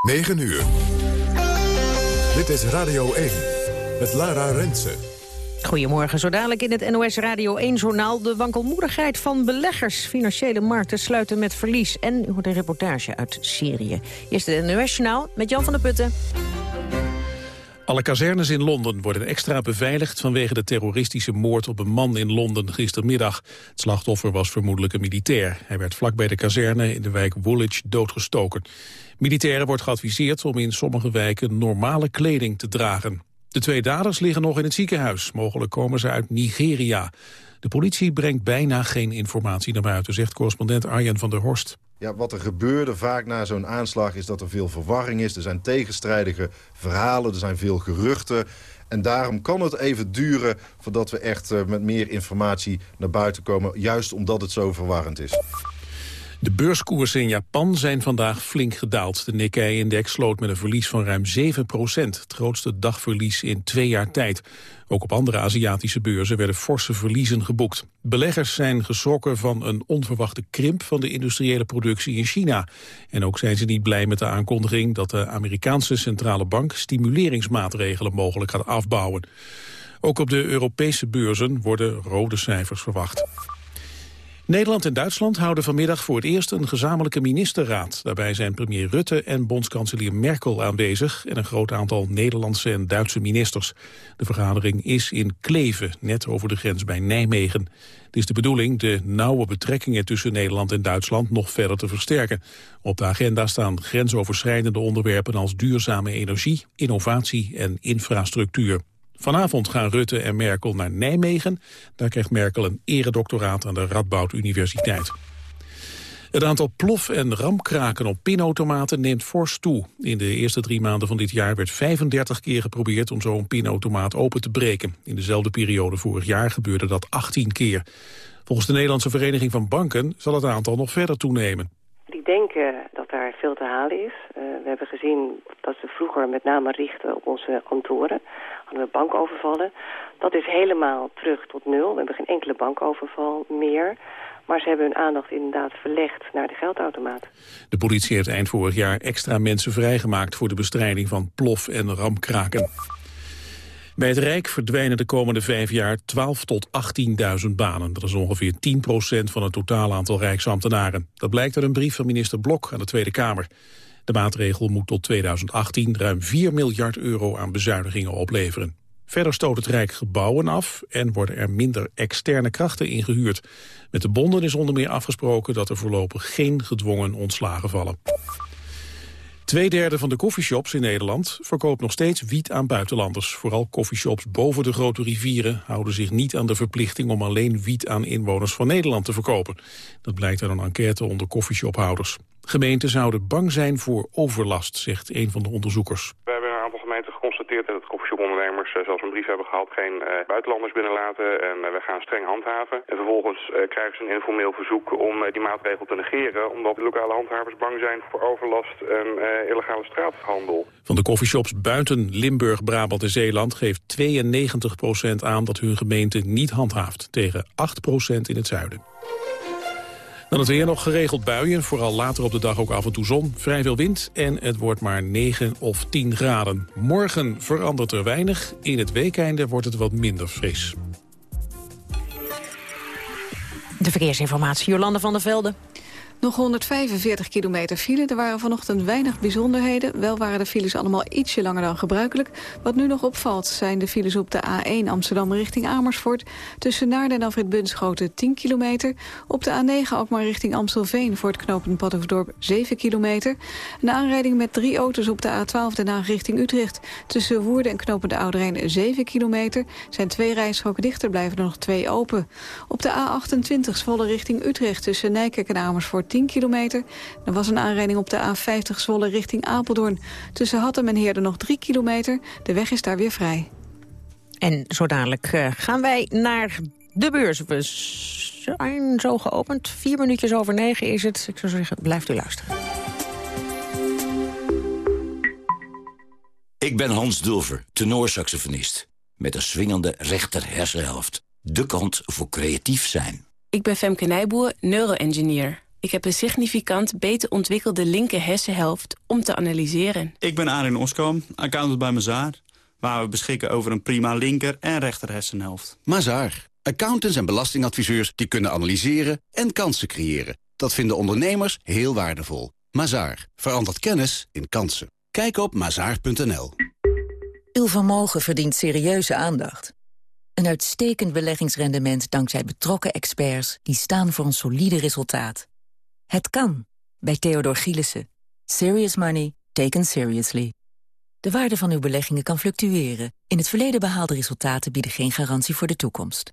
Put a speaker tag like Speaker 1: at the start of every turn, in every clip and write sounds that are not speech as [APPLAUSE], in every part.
Speaker 1: 9 uur. Dit is Radio 1 met Lara Rensen.
Speaker 2: Goedemorgen, zo dadelijk in het NOS Radio 1-journaal... de wankelmoedigheid van beleggers. Financiële markten sluiten met verlies. En u hoort een reportage uit Syrië. Eerst het NOS-journaal met Jan van der Putten.
Speaker 3: Alle kazernes in Londen worden extra beveiligd vanwege de terroristische moord op een man in Londen gistermiddag. Het slachtoffer was vermoedelijk een militair. Hij werd vlak bij de kazerne in de wijk Woolwich doodgestoken. Militairen wordt geadviseerd om in sommige wijken normale kleding te dragen. De twee daders liggen nog in het ziekenhuis. Mogelijk komen ze uit Nigeria. De politie brengt bijna geen informatie naar buiten, zegt correspondent Arjen van der Horst.
Speaker 4: Ja, wat er gebeurde vaak na zo'n aanslag is dat er veel verwarring is. Er zijn tegenstrijdige verhalen, er zijn veel geruchten. En daarom kan het even duren voordat we echt uh, met meer informatie naar buiten komen. Juist omdat het zo verwarrend is.
Speaker 3: De beurskoersen in Japan zijn vandaag flink gedaald. De Nikkei-index sloot met een verlies van ruim 7 procent. Het grootste dagverlies in twee jaar tijd. Ook op andere Aziatische beurzen werden forse verliezen geboekt. Beleggers zijn geschrokken van een onverwachte krimp van de industriële productie in China. En ook zijn ze niet blij met de aankondiging dat de Amerikaanse centrale bank stimuleringsmaatregelen mogelijk gaat afbouwen. Ook op de Europese beurzen worden rode cijfers verwacht. Nederland en Duitsland houden vanmiddag voor het eerst een gezamenlijke ministerraad. Daarbij zijn premier Rutte en bondskanselier Merkel aanwezig... en een groot aantal Nederlandse en Duitse ministers. De vergadering is in Kleven, net over de grens bij Nijmegen. Het is de bedoeling de nauwe betrekkingen tussen Nederland en Duitsland nog verder te versterken. Op de agenda staan grensoverschrijdende onderwerpen als duurzame energie, innovatie en infrastructuur. Vanavond gaan Rutte en Merkel naar Nijmegen. Daar krijgt Merkel een eredoctoraat aan de Radboud Universiteit. Het aantal plof- en ramkraken op pinautomaten neemt fors toe. In de eerste drie maanden van dit jaar werd 35 keer geprobeerd om zo'n pinautomaat open te breken. In dezelfde periode vorig jaar gebeurde dat 18 keer. Volgens de Nederlandse Vereniging van Banken zal het aantal nog verder toenemen.
Speaker 5: Die denken dat daar veel te halen is. Uh, we hebben gezien dat ze vroeger met name richten op onze kantoren we bankovervallen. Dat is helemaal terug tot nul. We hebben geen enkele bankoverval meer. Maar ze hebben hun aandacht inderdaad verlegd naar de geldautomaat.
Speaker 3: De politie heeft eind vorig jaar extra mensen vrijgemaakt... voor de bestrijding van plof- en ramkraken. Bij het Rijk verdwijnen de komende vijf jaar 12 tot 18.000 banen. Dat is ongeveer 10% van het totaal aantal Rijksambtenaren. Dat blijkt uit een brief van minister Blok aan de Tweede Kamer. De maatregel moet tot 2018 ruim 4 miljard euro aan bezuinigingen opleveren. Verder stoot het Rijk gebouwen af en worden er minder externe krachten ingehuurd. Met de bonden is onder meer afgesproken dat er voorlopig geen gedwongen ontslagen vallen. Tweederde van de koffieshops in Nederland verkoopt nog steeds wiet aan buitenlanders. Vooral koffieshops boven de grote rivieren houden zich niet aan de verplichting om alleen wiet aan inwoners van Nederland te verkopen. Dat blijkt uit een enquête onder koffieshophouders. Gemeenten zouden bang zijn voor overlast, zegt een van de onderzoekers.
Speaker 6: We hebben een aantal gemeenten geconstateerd dat koffieshopondernemers uh, zelfs een brief hebben gehad geen uh, buitenlanders binnenlaten en uh, we gaan streng handhaven. En vervolgens krijgen ze een informeel verzoek om die maatregel te negeren omdat de lokale handhavers bang zijn voor overlast en illegale straathandel.
Speaker 3: Van de koffieshops buiten Limburg, Brabant en Zeeland geeft 92% aan dat hun gemeente niet handhaaft tegen 8% in het zuiden. Dan het weer nog geregeld buien, vooral later op de dag ook af en toe zon. Vrij veel wind en het wordt maar 9 of 10 graden. Morgen verandert er weinig. In het weekeinde wordt het wat minder fris.
Speaker 2: De verkeersinformatie, Jolande van der Velde.
Speaker 7: Nog 145 kilometer file. Er waren vanochtend weinig bijzonderheden. Wel waren de files allemaal ietsje langer dan gebruikelijk. Wat nu nog opvalt zijn de files op de A1 Amsterdam richting Amersfoort. Tussen Naarden en Alfred Bunschoten 10 kilometer. Op de A9 ook maar richting Amstelveen voor het knooppunt Paddenverdorp 7 kilometer. Een aanrijding met drie auto's op de A12 Den Haag richting Utrecht. Tussen Woerden en knooppunt de Ouderijn 7 kilometer. Zijn twee rijstroken dichter, blijven er nog twee open. Op de A28 Zwolle richting Utrecht tussen Nijkerk en Amersfoort 10 kilometer. Er was een aanrijding op de A50 Zwolle richting Apeldoorn. Tussen Hattem en Heerden nog 3 kilometer. De weg is daar weer vrij.
Speaker 2: En zo dadelijk uh, gaan wij naar de beurs. We zijn zo geopend. Vier minuutjes over negen is het. Ik zou zeggen, blijft u luisteren.
Speaker 8: Ik ben Hans Dulver, tenorsaxofonist. Met een swingende rechter hersenhelft. De kant voor creatief zijn.
Speaker 9: Ik ben Femke Nijboer, neuroengineer. Ik heb een significant beter ontwikkelde linker hersenhelft om te analyseren.
Speaker 10: Ik ben Arin Oskam, accountant bij Mazaar. Waar we beschikken over een prima linker en rechter hersenhelft.
Speaker 11: Mazaar. Accountants en belastingadviseurs die kunnen analyseren en kansen creëren. Dat vinden ondernemers heel waardevol. Mazaar. Verandert kennis in kansen. Kijk op mazaar.nl.
Speaker 12: Uw vermogen verdient serieuze aandacht. Een uitstekend beleggingsrendement dankzij betrokken experts... die staan voor een solide resultaat. Het kan, bij Theodor Gielissen. Serious money taken seriously. De waarde van uw beleggingen kan fluctueren. In het verleden behaalde resultaten bieden geen garantie voor de toekomst.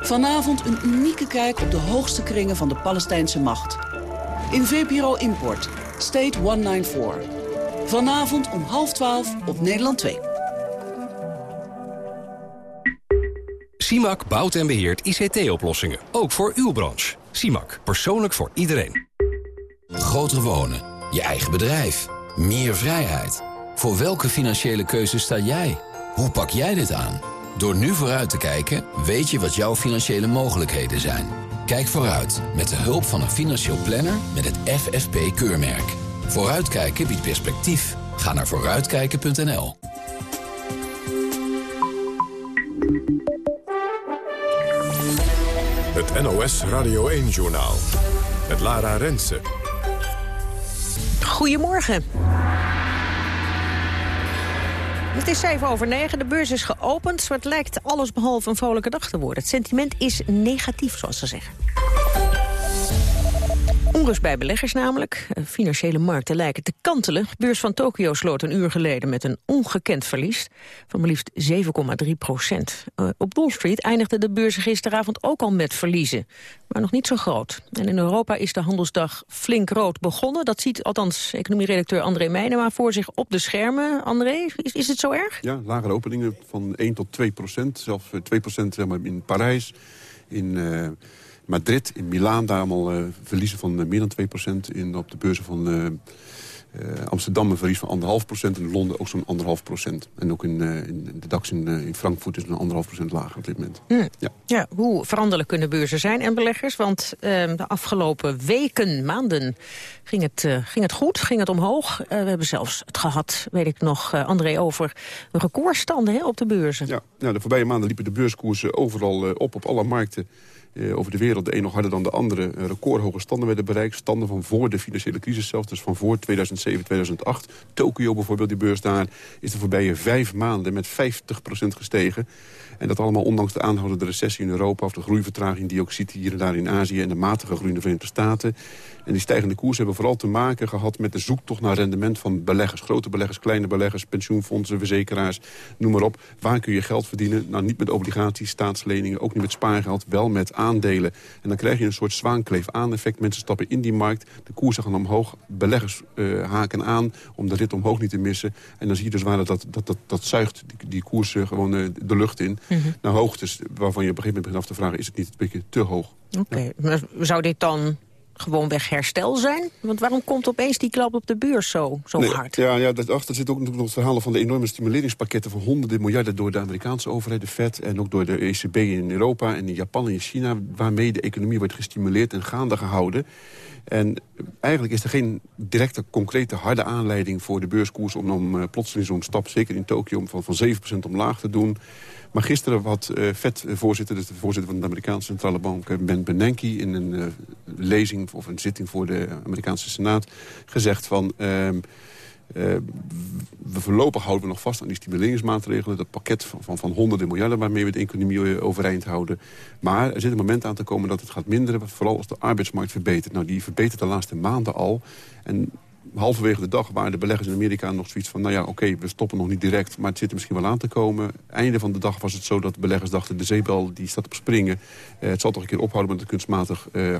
Speaker 13: Vanavond een unieke kijk op de hoogste kringen van de Palestijnse macht. In VPRO Import, State 194. Vanavond om half twaalf op Nederland 2.
Speaker 14: CIMAC bouwt en beheert ICT-oplossingen. Ook voor uw branche. CIMAC, persoonlijk voor iedereen.
Speaker 8: Groter wonen, je eigen bedrijf, meer vrijheid. Voor welke financiële keuze sta jij? Hoe pak jij dit aan? Door nu vooruit te kijken, weet je wat jouw financiële mogelijkheden zijn. Kijk vooruit met de hulp van een financieel planner met het FFP-keurmerk. Vooruitkijken biedt perspectief. Ga naar vooruitkijken.nl.
Speaker 1: Het NOS Radio 1-journaal. Het Lara Rensen.
Speaker 2: Goedemorgen. Het is 7 over 9, de beurs is geopend, maar het lijkt alles behalve een vrolijke dag te worden. Het sentiment is negatief, zoals ze zeggen. Onrust bij beleggers namelijk. Financiële markten lijken te kantelen. De beurs van Tokio sloot een uur geleden met een ongekend verlies van maar liefst 7,3 procent. Uh, op Wall Street eindigde de beurs gisteravond ook al met verliezen, maar nog niet zo groot. En in Europa is de handelsdag flink rood begonnen. Dat ziet althans economieredacteur André Meijnema voor zich op de schermen. André, is, het zo erg?
Speaker 15: Ja, lagere openingen van 1 tot 2 procent. Zelfs 2 procent zeg maar, in Parijs, in... Madrid, in Milaan, daar allemaal uh, verliezen van uh, meer dan 2%. In, op de beurzen van uh, Amsterdam een verlies van 1,5%. In Londen ook zo'n 1,5%. En ook in, in de DAX in, in Frankfurt is een 1,5% lager op dit moment.
Speaker 2: Hm. Ja. ja. hoe veranderlijk kunnen beurzen zijn en beleggers? Want ehm, de afgelopen weken, maanden, ging het, ging het goed, ging het omhoog. we hebben zelfs het gehad, weet ik nog, André, over recordstanden hè, op de beurzen.
Speaker 15: Ja, nou, de voorbije maanden liepen de beurskoersen overal op, op alle markten. Uh, over de wereld. De een nog harder dan de andere. Uh, recordhoge standen werden bereikt. Standen van voor de financiële crisis zelf. Dus van voor 2007, 2008. Tokio bijvoorbeeld, die beurs daar, is de voorbije vijf maanden met 50% gestegen. En dat allemaal ondanks de aanhoudende recessie in Europa... of de groeivertraging die ook ziet hier en daar in Azië... en de matige groei in de Verenigde Staten. En die stijgende koers hebben vooral te maken gehad... met de zoektocht naar rendement van beleggers. Grote beleggers, kleine beleggers, pensioenfondsen, verzekeraars, noem maar op. Waar kun je geld verdienen? Nou, niet met obligaties, staatsleningen, ook niet met spaargeld. Wel met aandelen. En dan krijg je een soort zwaankleef-aan-effect. Mensen stappen in die markt, de koersen gaan omhoog. Beleggers uh, haken aan om de rit omhoog niet te missen. En dan zie je dus waar dat, dat, dat, dat, zuigt die, die koersen gewoon uh, de lucht in. Mm -hmm. Naar hoogtes waarvan je op een gegeven moment begint af te vragen... is het niet een beetje te hoog?
Speaker 2: Oké, okay. ja. zou dit dan gewoonweg herstel zijn? Want waarom komt opeens die klap op de beurs zo, zo
Speaker 15: nee,
Speaker 2: hard?
Speaker 15: Ja, ja daarachter zit ook nog het verhaal van de enorme stimuleringspakketten... van honderden miljarden door de Amerikaanse overheid, de Fed... en ook door de ECB in Europa en in Japan en in China... waarmee de economie wordt gestimuleerd en gaande gehouden. En eigenlijk is er geen directe, concrete, harde aanleiding voor de beurskoers... om dan uh, plotseling zo'n stap, zeker in Tokio, van, van 7% omlaag te doen... Maar gisteren had uh, FED-voorzitter, dus de voorzitter van de Amerikaanse Centrale Bank... Ben Bernanke in een lezing of een zitting voor de Amerikaanse Senaat... gezegd van... Uh, we voorlopig houden we nog vast aan die stimuleringsmaatregelen. Dat pakket van, van, van honderden miljarden waarmee we de economie overeind houden. Maar er zit een moment aan te komen dat het gaat minderen. Vooral als de arbeidsmarkt verbetert. Nou, die verbetert de laatste maanden al. En halverwege de dag waren de beleggers in Amerika nog zoiets van... nou ja, oké, we stoppen nog niet direct, maar het zit er misschien wel aan te komen. Einde van de dag was het zo dat de beleggers dachten... de zeebel die staat op springen. Uh, het zal toch een keer ophouden met het kunstmatig... Uh,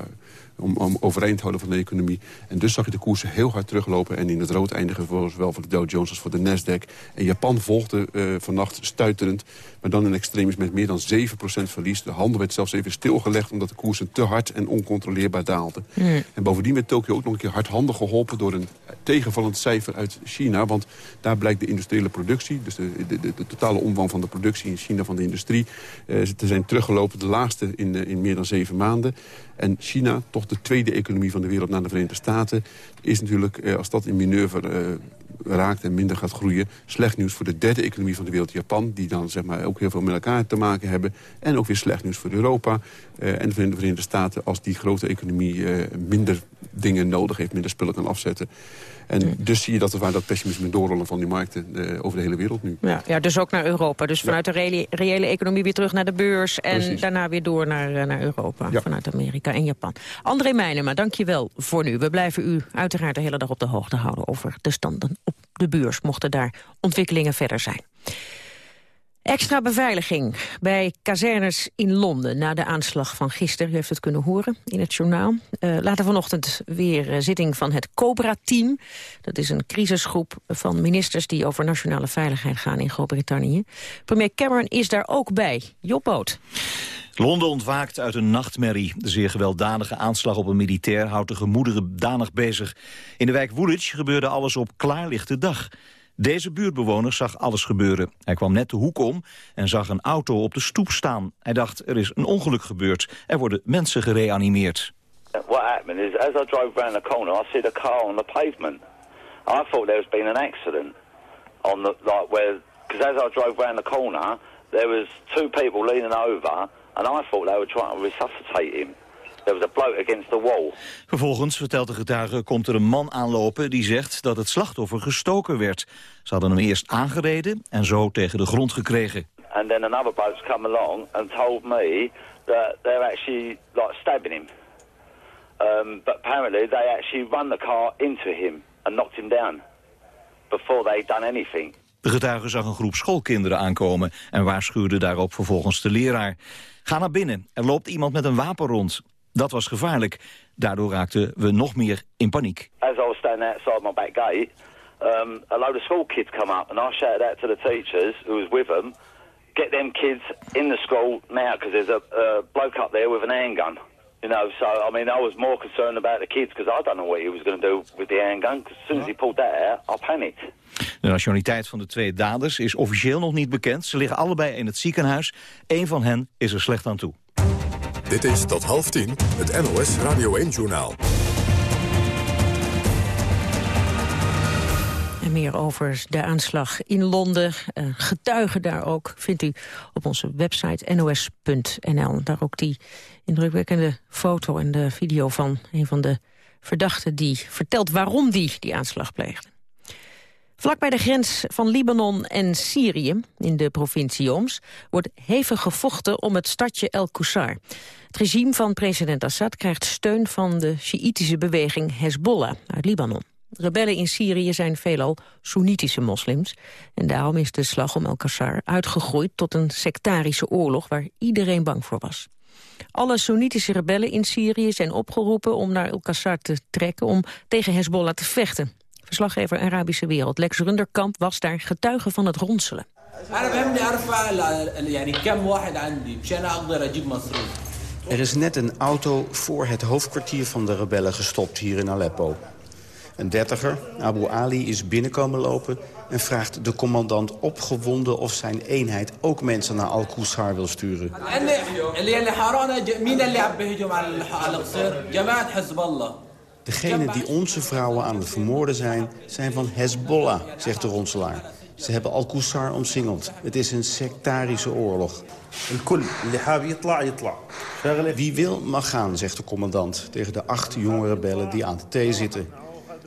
Speaker 15: om, om overeind te houden van de economie. En dus zag je de koersen heel hard teruglopen... en in het rood eindigen voor zowel voor de Dow Jones als voor de Nasdaq. En Japan volgde uh, vannacht stuiterend, maar dan in extremis met meer dan 7% verlies. De handel werd zelfs even stilgelegd omdat de koersen te hard en oncontroleerbaar daalden. Mm. En bovendien werd Tokio ook nog een keer hardhandig geholpen... door een tegenvallend cijfer uit China. Want daar blijkt de industriële productie, dus de, de, de, de totale omvang van de productie in China van de industrie... Uh, te zijn teruggelopen, de laagste in, uh, in meer dan zeven maanden. En China, toch de tweede economie van de wereld na de Verenigde Staten... is natuurlijk, eh, als dat in mineur uh, raakt en minder gaat groeien... slecht nieuws voor de derde economie van de wereld, Japan... die dan zeg maar, ook heel veel met elkaar te maken hebben. En ook weer slecht nieuws voor Europa uh, en de Verenigde Staten... als die grote economie minder dingen nodig heeft, minder spullen kan afzetten. En dus zie je dat er waar dat pessimisme doorrollen van die markten uh, over de hele wereld nu.
Speaker 2: Ja, ja, dus ook naar Europa. Dus vanuit ja. de reële, reële, economie weer terug naar de beurs... en Precies. daarna weer door naar, naar Europa, ja. vanuit Amerika en Japan. André Meijnema, dank je wel voor nu. We blijven u uiteraard de hele dag op de hoogte houden... over de standen op de beurs, mochten daar ontwikkelingen verder zijn. Extra beveiliging bij kazernes in Londen na de aanslag van gisteren. U heeft het kunnen horen in het journaal. Uh, later vanochtend weer uh, zitting van het COBRA-team. Dat is een crisisgroep van ministers die over nationale veiligheid gaan in Groot-Brittannië. Premier Cameron is daar ook bij. Jobboot.
Speaker 16: Londen ontwaakt uit een nachtmerrie. De zeer gewelddadige aanslag op een militair houdt de gemoederen danig bezig. In de wijk Woolwich gebeurde alles op klaarlichte dag. Deze buurtbewoner zag alles gebeuren. Hij kwam net de hoek om en zag een auto op de stoep staan. Hij dacht, er is een ongeluk gebeurd. Er worden mensen gereanimeerd.
Speaker 17: What happened is, as I drove around the corner, I see the car on the pavement. I thought there was been an accident on the like where, because as I drove around the corner, there was two people leaning over, and I thought they were trying to resuscitate him. There was a bloke against the wall.
Speaker 16: Vervolgens, vertelt de getuige, komt er een man aanlopen die zegt dat het slachtoffer gestoken werd. Ze hadden hem eerst aangereden en zo tegen de grond gekregen.
Speaker 17: And then another bloke's come along and told me that they're actually like stabbing him. Um, but apparently they actually run the car into him and knocked him down before they'd done anything.
Speaker 16: De getuige zag een groep schoolkinderen aankomen en waarschuwde daarop vervolgens de leraar. Ga naar binnen, er loopt iemand met een wapen rond. Dat was gevaarlijk. Daardoor raakten we nog meer in paniek.
Speaker 17: As I was standing outside my back gate, um, a load of school kids come up and I shouted out to the teachers who was with them, get them kids in the school now because there's a uh, bloke up there with an handgun. You know, so I mean, I was more concerned about the kids because I don't know what he was going to do with the handgun. Because as soon as he pulled that out, I panicked.
Speaker 16: De nationaliteit van de twee daders is officieel nog niet bekend. Ze liggen allebei in het ziekenhuis. Eén van hen is er slecht aan toe.
Speaker 1: Dit is tot half tien het NOS Radio 1-journaal.
Speaker 2: En meer over de aanslag in Londen, uh, getuigen daar ook... vindt u op onze website nos.nl. Daar ook die indrukwekkende foto en de video van een van de verdachten... die vertelt waarom die die aanslag pleegde. Vlak bij de grens van Libanon en Syrië, in de provincie Oms... wordt hevig gevochten om het stadje El Qusar. Het regime van president Assad krijgt steun van de Sjiïtische beweging Hezbollah uit Libanon. Rebellen in Syrië zijn veelal Soenitische moslims. En daarom is de slag om El Qusar uitgegroeid tot een sectarische oorlog... waar iedereen bang voor was. Alle Soenitische rebellen in Syrië zijn opgeroepen om naar El Qusar te trekken... om tegen Hezbollah te vechten. Verslaggever Arabische Wereld Lex Runderkamp was daar getuige van het ronselen.
Speaker 18: Er is net een auto voor het hoofdkwartier van de rebellen gestopt hier in Aleppo. Een dertiger, Abu Ali, is binnenkomen lopen en vraagt de commandant opgewonden of zijn eenheid ook mensen naar Al-Qusar wil sturen. Degenen die onze vrouwen aan het vermoorden zijn, zijn van Hezbollah, zegt de ronselaar. Ze hebben Al-Qusar omsingeld. Het is een sectarische oorlog. Wie wil mag gaan, zegt de commandant tegen de acht jonge rebellen die aan de thee zitten.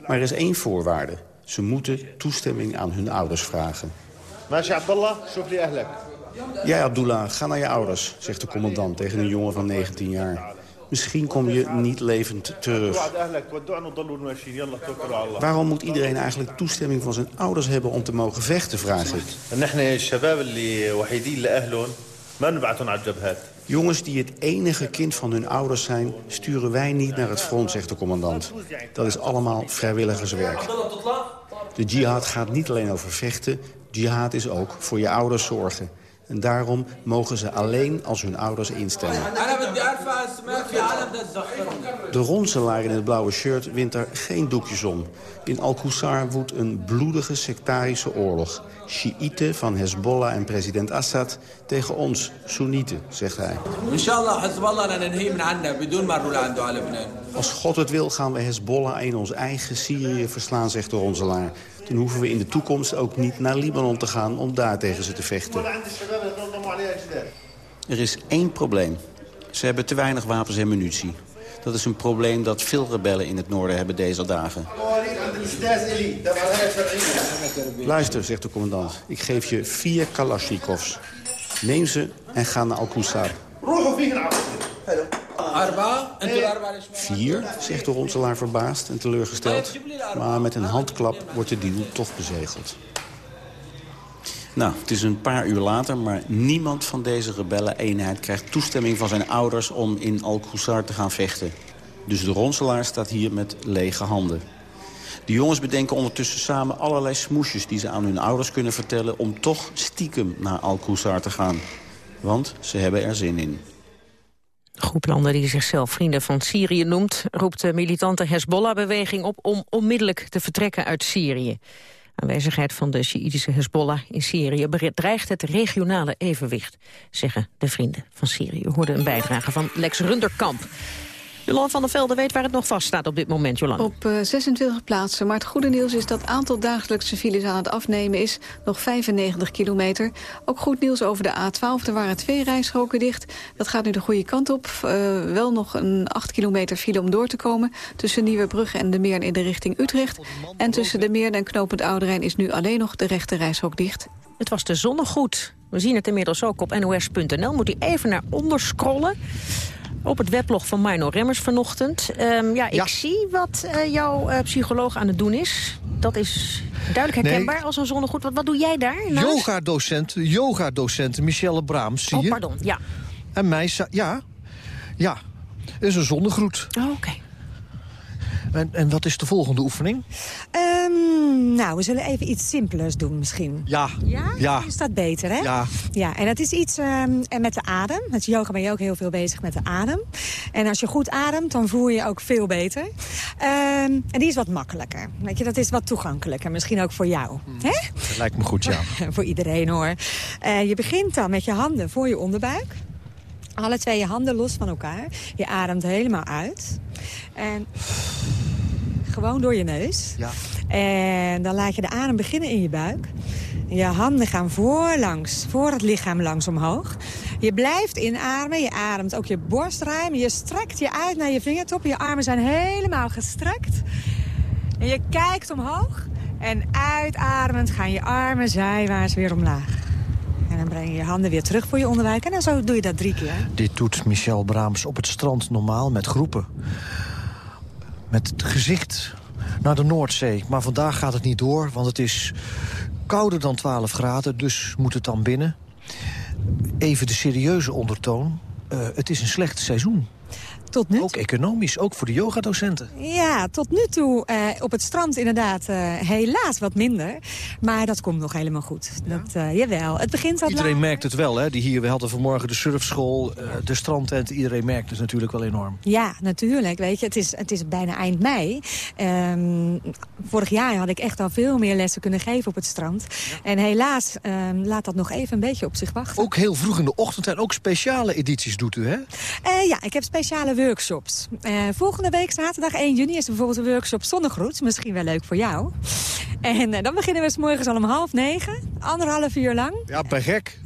Speaker 18: Maar er is één voorwaarde. Ze moeten toestemming aan hun ouders vragen. Ja, Abdullah, ga naar je ouders, zegt de commandant tegen een jongen van 19 jaar. Misschien kom je niet levend terug. Waarom moet iedereen eigenlijk toestemming van zijn ouders hebben om te mogen vechten, vraag ik. Jongens die het enige kind van hun ouders zijn... sturen wij niet naar het front, zegt de commandant. Dat is allemaal vrijwilligerswerk. De jihad gaat niet alleen over vechten. Jihad is ook voor je ouders zorgen. En daarom mogen ze alleen als hun ouders instemmen. De ronselaar in het blauwe shirt wint er geen doekjes om. In Al-Qusar woedt een bloedige sectarische oorlog. Shiiten van Hezbollah en president Assad tegen ons, Soenieten, zegt hij. Als God het wil gaan we Hezbollah in ons eigen Syrië verslaan, zegt de ronselaar. Dan hoeven we in de toekomst ook niet naar Libanon te gaan om daar tegen ze te vechten. Er is één probleem. Ze hebben te weinig wapens en munitie. Dat is een probleem dat veel rebellen in het noorden hebben deze dagen. Luister, zegt de commandant. Ik geef je vier Kalashnikovs. Neem ze en ga naar Al-Qusar. Vier, zegt de ronselaar verbaasd en teleurgesteld. Maar met een handklap wordt de deal toch bezegeld. Nou, het is een paar uur later, maar niemand van deze rebellen-eenheid... krijgt toestemming van zijn ouders om in Al-Qusar te gaan vechten. Dus de ronselaar staat hier met lege handen. De jongens bedenken ondertussen samen allerlei smoesjes... die ze aan hun ouders kunnen vertellen... om toch stiekem naar Al-Qusar te gaan. Want ze hebben er zin in.
Speaker 2: Groep landen die zichzelf Vrienden van Syrië noemt... roept de militante Hezbollah-beweging op om onmiddellijk te vertrekken uit Syrië. Aanwezigheid van de Sjiïtische Hezbollah in Syrië bedreigt het regionale evenwicht, zeggen de Vrienden van Syrië. We hoorden een bijdrage van Lex Runderkamp. Jolan van der Velde weet waar het nog vast staat op dit moment, Jolan.
Speaker 7: Op uh, 26 plaatsen. Maar het goede nieuws is dat het aantal dagelijkse files aan het afnemen is. Nog 95 kilometer. Ook goed nieuws over de A12. Er waren twee rijstroken dicht. Dat gaat nu de goede kant op. Uh, wel nog een 8 kilometer file om door te komen. Tussen Nieuwebrugge en de Meern in de richting Utrecht. En tussen de Meern en Knopend Ouderijn is nu alleen nog de rechte rijstrook dicht.
Speaker 2: Het was de zonnegoed. We zien het inmiddels ook op nos.nl. Moet u even naar onder scrollen op het weblog van Mino Remmers vanochtend. Um, ja, ik ja. zie wat uh, jouw uh, psycholoog aan het doen is. Dat is duidelijk herkenbaar nee. als een zonnegoed. Wat, wat doe jij daar?
Speaker 19: Yoga-docent, yoga-docent Michelle Braams, zie
Speaker 2: oh,
Speaker 19: je?
Speaker 2: pardon, ja.
Speaker 19: En mij, ja, ja, is een zonnegroet.
Speaker 2: Oh, oké. Okay.
Speaker 19: En, en, wat is de volgende oefening?
Speaker 20: Um, nou, we zullen even iets simpelers doen misschien.
Speaker 19: Ja.
Speaker 20: Ja?
Speaker 19: ja.
Speaker 20: Is dat beter, hè?
Speaker 19: Ja.
Speaker 20: Ja, en dat is iets um, met de adem. Met yoga ben je ook heel veel bezig met de adem. En als je goed ademt, dan voel je je ook veel beter. Um, en die is wat makkelijker. Weet je, dat is wat toegankelijker. Misschien ook voor jou.
Speaker 19: Hmm.
Speaker 20: Hè?
Speaker 19: Dat lijkt me goed, ja. [LAUGHS]
Speaker 20: voor iedereen, hoor. Uh, je begint dan met je handen voor je onderbuik. Alle twee je handen los van elkaar. Je ademt helemaal uit. En gewoon door je neus.
Speaker 19: Ja.
Speaker 20: En dan laat je de adem beginnen in je buik. Je handen gaan voorlangs, voor het lichaam langs omhoog. Je blijft inademen, je ademt ook je borstruim. Je strekt je uit naar je vingertoppen. Je armen zijn helemaal gestrekt. En je kijkt omhoog. En uitademend gaan je armen zijwaarts weer omlaag. En dan breng je je handen weer terug voor je onderbuik. En dan zo doe je dat drie keer.
Speaker 19: Dit doet Michel Braams op het strand normaal met groepen. Met het gezicht naar de Noordzee. Maar vandaag gaat het niet door, want het is kouder dan 12 graden. Dus moet het dan binnen. Even de serieuze ondertoon. Uh, het is een slecht seizoen.
Speaker 20: Tot nu.
Speaker 19: Ook economisch, ook voor de yogadocenten.
Speaker 20: Ja, tot nu toe uh, op het strand inderdaad uh, helaas wat minder. Maar dat komt nog helemaal goed. Ja? Dat, uh, jawel, het begint al
Speaker 19: Iedereen merkt het wel, hè? Die hier, we hadden vanmorgen de surfschool, de strandtent. Iedereen merkt het natuurlijk wel enorm.
Speaker 20: Ja, natuurlijk. Weet je, het is, het is bijna eind mei. Um, vorig jaar had ik echt al veel meer lessen kunnen geven op het strand. Ja. En helaas um, laat dat nog even een beetje op zich wachten.
Speaker 19: Ook heel vroeg in de ochtend en ook speciale edities doet u, hè?
Speaker 20: ja, ik heb speciale workshops. Uh, volgende week, zaterdag 1 juni, is er bijvoorbeeld een workshop Zonnegroet. Misschien wel leuk voor jou. En eh, dan beginnen we s morgens al om half negen. Anderhalf uur lang.
Speaker 19: Ja, ben gek.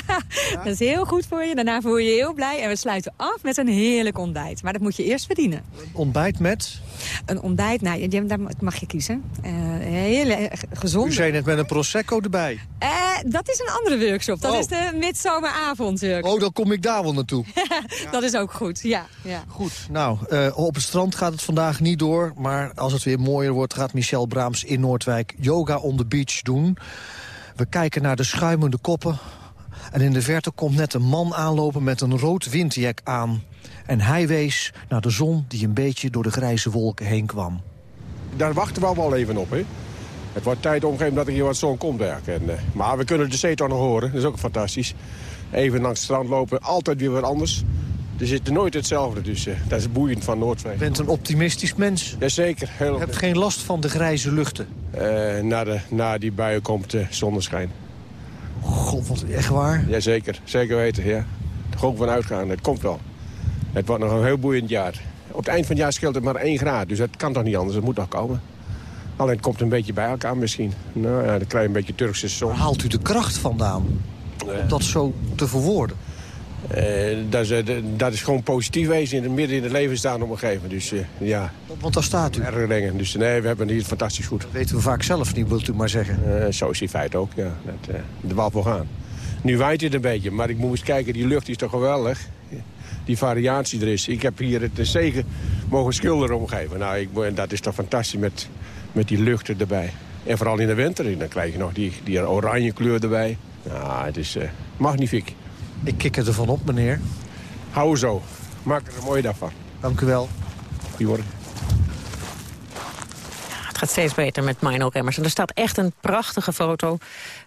Speaker 19: [LAUGHS]
Speaker 20: Dat is heel goed voor je. Daarna voel je je heel blij. En we sluiten af met een heerlijk ontbijt. Maar dat moet je eerst verdienen.
Speaker 19: Ontbijt met?
Speaker 20: Een ontbijt, nou, je- daar mag je kiezen. Eh heel eh, gezond.
Speaker 19: U zei net met een Prosecco erbij.
Speaker 20: Eh, dat is een andere workshop. Dat
Speaker 19: Oh.
Speaker 20: is de midzomeravond workshop.
Speaker 19: Oh, dan kom ik daar wel naartoe. [LAUGHS]
Speaker 20: Dat is ook goed, ja. ja.
Speaker 19: Goed, nou, eh, op het strand gaat het vandaag niet door. Maar als het weer mooier wordt, gaat Michel Braams in Noordwijk yoga on the beach doen. We kijken naar de schuimende koppen. En in de verte komt net een man aanlopen met een rood windjack aan. En hij wees naar de zon die een beetje door de grijze wolken heen kwam.
Speaker 21: Daar wachten we wel even op, hè. Het wordt tijd moment dat er hier wat zon komt werken. En, eh, maar we kunnen de zee toch nog horen, dat is ook fantastisch. Even langs het strand lopen, altijd weer wat anders. Er zit nooit hetzelfde, dus eh, dat is boeiend van Noordwijk.
Speaker 19: Je bent een optimistisch mens.
Speaker 21: Jazeker. Heel...
Speaker 19: Je hebt geen last van de grijze luchten.
Speaker 21: Eh, na, de, na die buien komt zonneschijn.
Speaker 19: God, wat echt waar?
Speaker 21: Jazeker, zeker weten, ja. Er gewoon van uitgaan, het komt wel. Het wordt nog een heel boeiend jaar. Op het eind van het jaar scheelt het maar 1 graad, dus dat kan toch niet anders, het moet nog komen. Alleen het komt een beetje bij elkaar misschien. Nou ja, dan krijg je een beetje Turkse zon.
Speaker 19: Waar haalt u de kracht vandaan om dat zo te verwoorden?
Speaker 21: Eh, dat, is, eh, dat is gewoon positief wezen in het midden in het leven staan op een gegeven moment. Dus eh, ja.
Speaker 19: Want daar staat u.
Speaker 21: Erg dingen. Dus nee, we hebben het hier fantastisch goed.
Speaker 19: Dat weten we vaak zelf niet, wilt u maar zeggen.
Speaker 21: Zo is die feit ook, ja. Dat, de voor gaan. Nu waait het een beetje, maar ik moet eens kijken, die lucht is toch geweldig. Die variatie er is. Ik heb hier het zegen mogen schilderen omgeven. Nou, ik, en dat is toch fantastisch met, met die luchten erbij. En vooral in de winter, dan krijg je nog die, die oranje kleur erbij. Nou, het is eh, magnifiek.
Speaker 19: Ik kik er ervan op, meneer.
Speaker 21: Hou zo. Maak er een mooie dag van.
Speaker 19: Dank u wel.
Speaker 21: Goedemorgen.
Speaker 2: Gaat steeds beter met Mino Remmers. En er staat echt een prachtige foto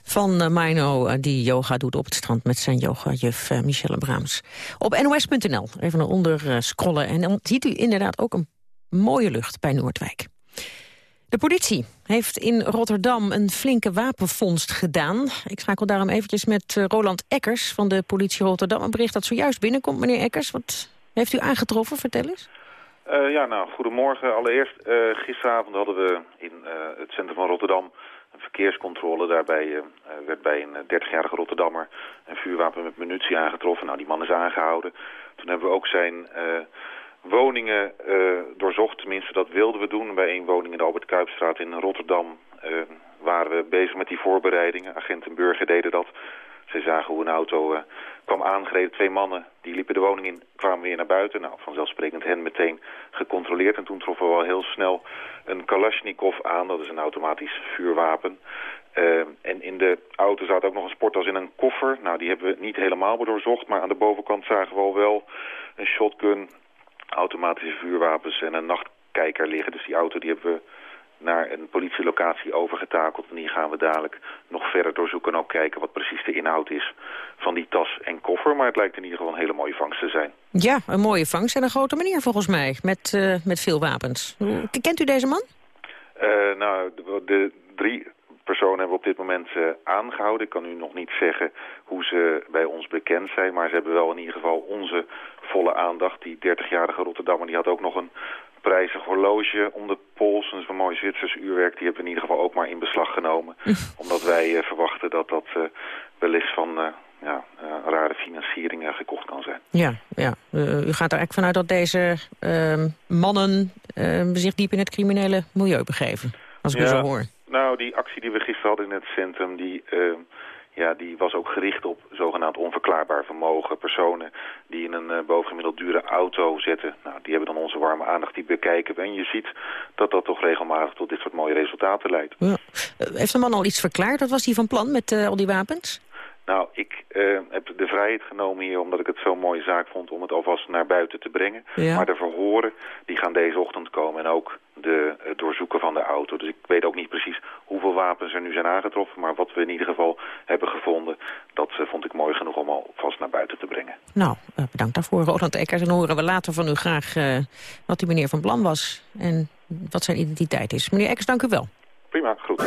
Speaker 2: van eh, Mino... eh, die yoga doet op het strand met zijn yoga-juf eh, Michelle Braams. Op nos.nl, even naar onder scrollen. En dan ziet u inderdaad ook een mooie lucht bij Noordwijk. De politie heeft in Rotterdam een flinke wapenvondst gedaan. Ik schakel daarom eventjes met Roland Eckers van de politie Rotterdam. Een bericht dat zojuist binnenkomt, meneer Eckers. Wat heeft u aangetroffen? Vertel eens.
Speaker 22: Eh, ja, nou, goedemorgen. Allereerst, eh, gisteravond hadden we in eh, het centrum van Rotterdam een verkeerscontrole. Daarbij werd bij een 30-jarige Rotterdammer een vuurwapen met munitie aangetroffen. Nou, die man is aangehouden. Toen hebben we ook zijn woningen doorzocht. Tenminste, dat wilden we doen. Bij één woning in de Albert Kuipstraat in Rotterdam waren we bezig met die voorbereidingen. Agent en burger deden dat. Ze zagen hoe een auto kwam aangereden. Twee mannen die liepen de woning in, kwamen weer naar buiten. Nou, vanzelfsprekend hen meteen gecontroleerd. En toen troffen we al heel snel een Kalashnikov aan. Dat is een automatisch vuurwapen. Eh, en in de auto zat ook nog een sporttas in een koffer. Nou, die hebben we niet helemaal doorzocht. Maar aan de bovenkant zagen we al wel een shotgun, automatische vuurwapens en een nachtkijker liggen. Dus die auto die hebben we naar een politielocatie overgetakeld. En die gaan we dadelijk nog verder doorzoeken en ook kijken wat precies de inhoud is van die tas en koffer. Maar het lijkt in ieder geval een hele mooie vangst te zijn.
Speaker 2: Ja, een mooie vangst en een grote meneer volgens mij, met, eh, met veel wapens. Kent u deze man?
Speaker 22: Eh, nou, de, de drie personen hebben we op dit moment eh, aangehouden. Ik kan u nog niet zeggen hoe ze bij ons bekend zijn, maar ze hebben wel in ieder geval onze volle aandacht. Die 30-jarige Rotterdammer die had ook nog een prijzig horloge om de pols. Dat is een mooi Zwitsers uurwerk. Die hebben we in ieder geval ook maar in beslag genomen. [LAUGHS] omdat wij eh, verwachten dat dat eh, wellicht van eh, ja, rare financiering eh, gekocht kan zijn.
Speaker 2: Ja, ja. U gaat er eigenlijk vanuit dat deze ehm, mannen ehm, zich diep in het criminele milieu begeven. Als ik u zo hoor.
Speaker 22: Nou, die actie die we gisteren hadden in het centrum, die, eh, ja, die was ook gericht op zogenaamd onverklaarbaar vermogen. Personen die in een eh, bovengemiddeld dure auto zitten. Nou, die hebben dan onze warme aandacht, die bekijken we. En je ziet dat dat toch regelmatig tot dit soort mooie resultaten leidt.
Speaker 2: Ja. Eh, heeft de man al iets verklaard? Wat was hij van plan met eh, al die wapens?
Speaker 22: Nou, ik heb de vrijheid genomen hier omdat ik het zo'n mooie zaak vond om het alvast naar buiten te brengen.
Speaker 2: Ja.
Speaker 22: Maar de verhoren die gaan deze ochtend komen en ook de het doorzoeken van de auto. Dus ik weet ook niet precies hoeveel wapens er nu zijn aangetroffen. Maar wat we in ieder geval hebben gevonden, dat eh, vond ik mooi genoeg om alvast naar buiten te brengen.
Speaker 2: Nou, eh, bedankt daarvoor, Roland Eckers. En dan horen we later van u graag eh, wat die meneer van plan was. En wat zijn identiteit is. Meneer Eckers, dank u wel.
Speaker 22: Prima, goed.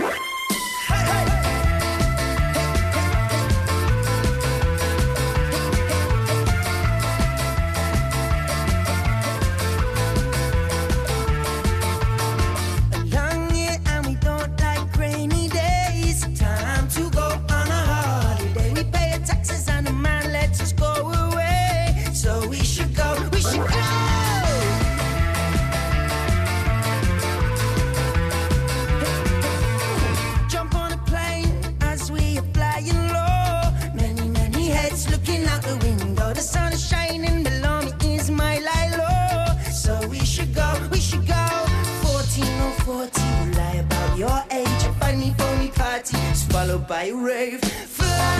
Speaker 23: By a rave. Fly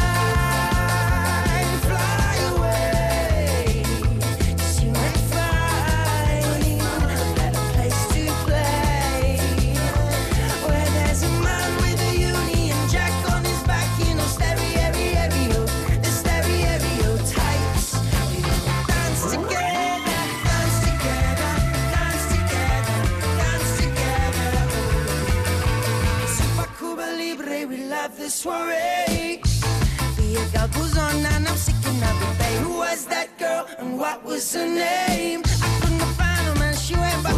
Speaker 23: soiree. The girl goes on and I'm sick and I'll be. Who was that girl and what was her name? I couldn't find her, man. She went back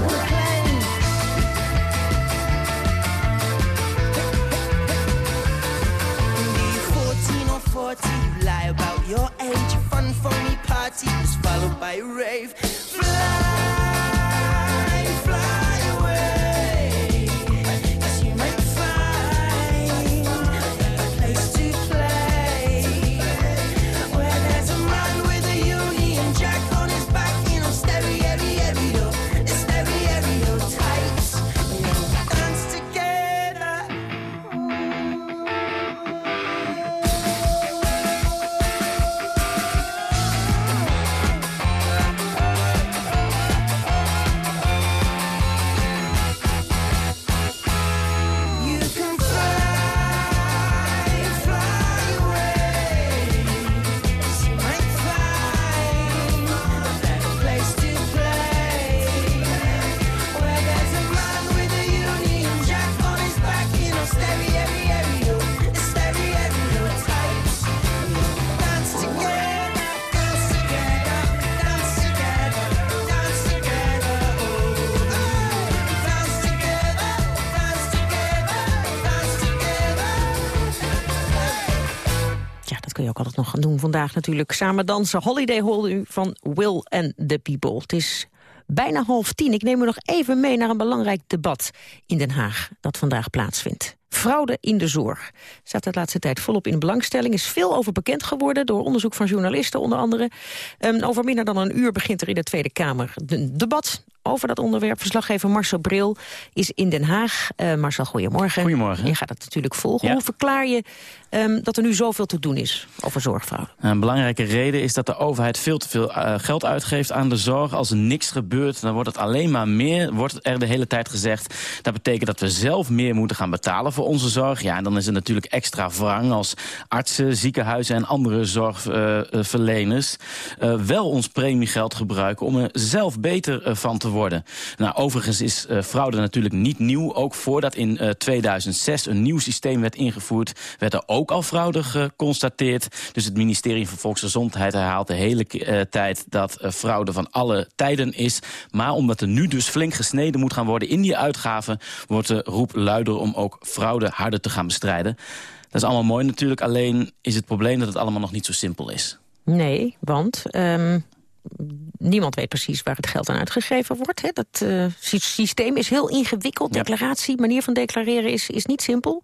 Speaker 23: 14 or 40, you lie about your age. A fun, phony party was followed by a rave.
Speaker 2: Vandaag natuurlijk. Samen dansen Holiday u van Will and the People. Het is bijna half tien. Ik neem u nog even mee naar een belangrijk debat in Den Haag... dat vandaag plaatsvindt. Fraude in de zorg. Staat de laatste tijd volop in belangstelling. Is veel over bekend geworden door onderzoek van journalisten onder andere. Ehm, over minder dan een uur begint er in de Tweede Kamer een debat over dat onderwerp. Verslaggever Marcel Bril is in Den Haag. Eh, Marcel, goedemorgen.
Speaker 24: Goedemorgen.
Speaker 2: Je gaat het natuurlijk volgen.
Speaker 24: Ja.
Speaker 2: Hoe verklaar je ehm, dat er nu zoveel te doen is over zorgfraude?
Speaker 24: Een belangrijke reden is dat de overheid veel te veel eh, geld uitgeeft aan de zorg. Als er niks gebeurt, dan wordt het alleen maar meer, wordt er de hele tijd gezegd. Dat betekent dat we zelf meer moeten gaan betalen voor onze zorg. Ja, en dan is er natuurlijk extra wrang als artsen, ziekenhuizen en andere zorgverleners eh, wel ons premiegeld gebruiken om er zelf beter van te worden. Nou, overigens is eh, fraude natuurlijk niet nieuw. Ook voordat in eh, 2006 een nieuw systeem werd ingevoerd, werd er ook al fraude geconstateerd. Dus het ministerie van Volksgezondheid herhaalt de hele eh, tijd dat eh, fraude van alle tijden is. Maar omdat er nu dus flink gesneden moet gaan worden in die uitgaven, wordt de roep luider om ook fraude harder te gaan bestrijden. Dat is allemaal mooi natuurlijk, alleen is het probleem dat het allemaal nog niet zo simpel is.
Speaker 2: Nee, want ehm, niemand weet precies waar het geld aan uitgegeven wordt. Hè. Dat eh, sy- systeem is heel ingewikkeld. Declaratie, manier van declareren is, is niet simpel.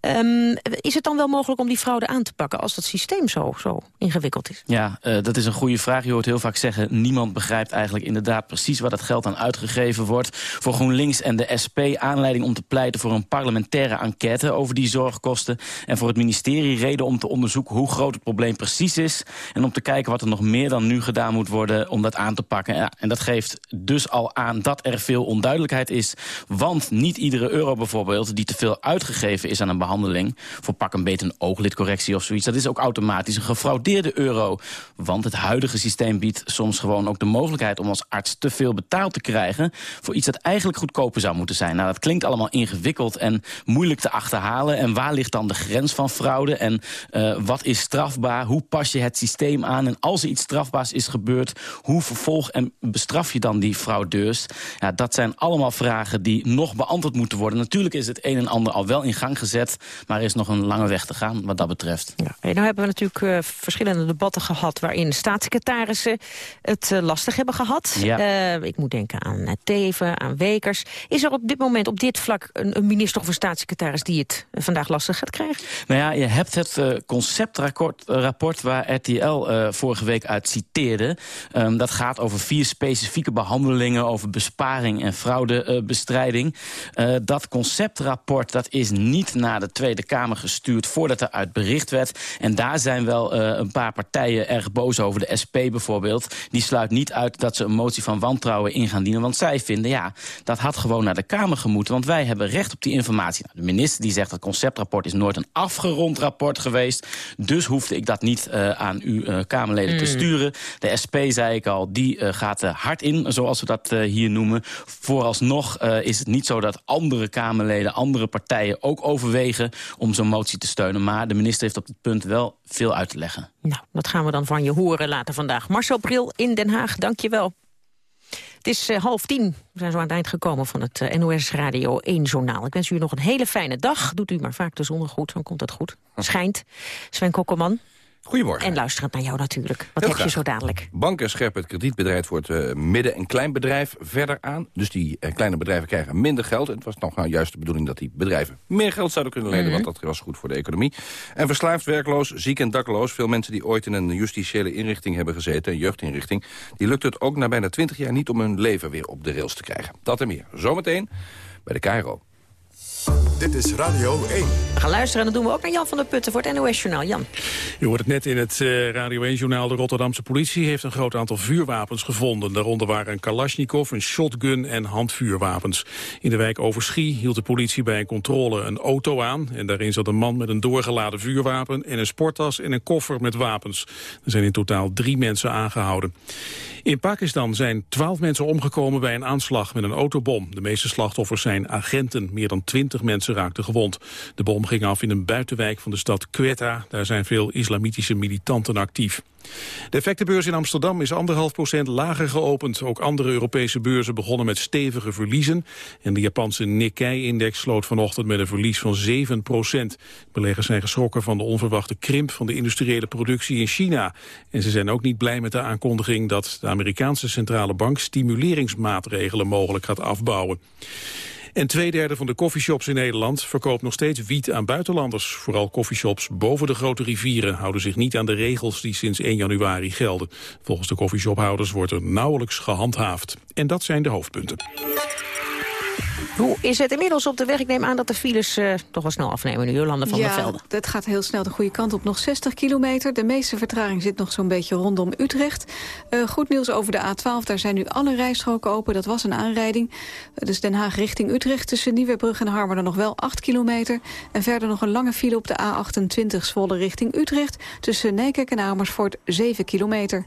Speaker 2: Ehm, is het dan wel mogelijk om die fraude aan te pakken... als dat systeem zo, zo ingewikkeld is?
Speaker 24: Ja, eh, dat is een goede vraag. Je hoort heel vaak zeggen... niemand begrijpt eigenlijk inderdaad precies waar dat geld aan uitgegeven wordt. Voor GroenLinks en de SP aanleiding om te pleiten... voor een parlementaire enquête over die zorgkosten. En voor het ministerie reden om te onderzoeken... hoe groot het probleem precies is. En om te kijken wat er nog meer dan nu gedaan moet worden... om dat aan te pakken. Ja, en dat geeft dus al aan dat er veel onduidelijkheid is. Want niet iedere euro bijvoorbeeld... die te veel uitgegeven is aan een behandeling... voor pak een beetje een ooglidcorrectie of zoiets... dat is ook automatisch een gefraudeerde euro. Want het huidige systeem biedt soms gewoon ook de mogelijkheid... om als arts te veel betaald te krijgen... voor iets dat eigenlijk goedkoper zou moeten zijn. Nou, dat klinkt allemaal ingewikkeld en moeilijk te achterhalen. En waar ligt dan de grens van fraude? En eh, wat is strafbaar? Hoe pas je het systeem aan? En als er iets strafbaars is gebeurd... hoe hoe vervolg en bestraf je dan die fraudeurs? Ja, dat zijn allemaal vragen die nog beantwoord moeten worden. Natuurlijk is het een en ander al wel in gang gezet... maar er is nog een lange weg te gaan wat dat betreft.
Speaker 2: Ja. Hey, nou hebben we natuurlijk eh, verschillende debatten gehad... waarin staatssecretarissen het eh, lastig hebben gehad.
Speaker 24: Ja.
Speaker 2: Eh, ik moet denken aan Teven, aan Wekers. Is er op dit moment op dit vlak een, een minister of een staatssecretaris... die het vandaag lastig gaat krijgen?
Speaker 24: Nou ja, je hebt het conceptrapport rapport waar RTL vorige week uit citeerde. Ehm, dat gaat over vier specifieke behandelingen... over besparing en fraudebestrijding. Eh, dat conceptrapport dat is niet naar de Tweede Kamer gestuurd... voordat er uit bericht werd. En daar zijn wel eh, een paar partijen erg boos over. De SP bijvoorbeeld. Die sluit niet uit dat ze een motie van wantrouwen in gaan dienen. Want zij vinden, ja, dat had gewoon naar de Kamer gemoeten. Want wij hebben recht op die informatie. Nou, de minister die zegt dat conceptrapport is nooit een afgerond rapport geweest. Dus hoefde ik dat niet eh, aan uw eh, Kamerleden te
Speaker 25: Mm.
Speaker 24: sturen. De SP, zei ik al, die eh, gaat er hard in, zoals we dat eh, hier noemen. Vooralsnog eh, is het niet zo dat andere Kamerleden, andere partijen ook overwegen om zo'n motie te steunen. Maar de minister heeft op dit punt wel veel uit te leggen.
Speaker 2: Nou, dat gaan we dan van je horen later vandaag. Marcel Bril in Den Haag, dank je wel. Het is eh, half tien. We zijn zo aan het eind gekomen van het eh, NOS Radio 1-journaal. Ik wens u nog een hele fijne dag. Doet u maar vaak de zon goed, dan komt het goed. [LAUGHS] Schijnt. Sven Kokkelman.
Speaker 25: Goedemorgen.
Speaker 2: En luisterend naar jou natuurlijk. Wat
Speaker 25: Heel
Speaker 2: heb je zo dadelijk?
Speaker 25: Banken scherpen het kredietbedrijf voor het eh, midden- en kleinbedrijf verder aan. Dus die eh, kleine bedrijven krijgen minder geld. En het was nog nou juist de bedoeling dat die bedrijven meer geld zouden kunnen lenen.
Speaker 2: Mhm.
Speaker 25: Want dat was goed voor de economie. En verslaafd, werkloos, ziek en dakloos. Veel mensen die ooit in een justitiële inrichting hebben gezeten, een jeugdinrichting. Die lukt het ook na bijna 20 jaar niet om hun leven weer op de rails te krijgen. Dat en meer. Zometeen bij de KRO.
Speaker 1: Dit is Radio 1.
Speaker 2: We gaan luisteren en dat doen we ook naar Jan van der Putten voor het NOS-journaal. Jan.
Speaker 3: Je hoort het net in het eh, Radio 1-journaal. De Rotterdamse politie heeft een groot aantal vuurwapens gevonden. Daaronder waren een kalasjnikov, een shotgun en handvuurwapens. In de wijk Overschie hield de politie bij een controle een auto aan. En daarin zat een man met een doorgeladen vuurwapen... en een sporttas en een koffer met wapens. Er zijn in totaal drie mensen aangehouden. In Pakistan zijn twaalf mensen omgekomen bij een aanslag met een autobom. De meeste slachtoffers zijn agenten. Meer dan twintig mensen raakten gewond. De bom ging af in een buitenwijk van de stad Quetta. Daar zijn veel islamitische militanten actief. De effectenbeurs in Amsterdam is anderhalf procent lager geopend. Ook andere Europese beurzen begonnen met stevige verliezen. En de Japanse Nikkei-index sloot vanochtend met een verlies van 7 procent. Beleggers zijn geschrokken van de onverwachte krimp van de industriële productie in China. En ze zijn ook niet blij met de aankondiging dat de Amerikaanse centrale bank stimuleringsmaatregelen mogelijk gaat afbouwen. En twee derde van de koffieshops in Nederland verkoopt nog steeds wiet aan buitenlanders. Vooral koffieshops boven de grote rivieren houden zich niet aan de regels die sinds 1 januari gelden. Volgens de koffieshophouders wordt er nauwelijks gehandhaafd. En dat zijn de hoofdpunten.
Speaker 2: Hoe is het inmiddels op de weg? Ik neem aan dat de files eh, toch wel snel afnemen nu, Jolanda van der
Speaker 7: ja,
Speaker 2: Velde.
Speaker 7: dat gaat heel snel de goede kant op. Nog 60 kilometer. De meeste vertraging zit nog zo'n beetje rondom Utrecht. Eh, goed nieuws over de A12. Daar zijn nu alle rijstroken open. Dat was een aanrijding. Eh, dus Den Haag richting Utrecht. Tussen Nieuwebrug en Harmelen nog wel 8 kilometer. En verder nog een lange file op de A28 Zwolle richting Utrecht. Tussen Nijkerk en Amersfoort 7 kilometer.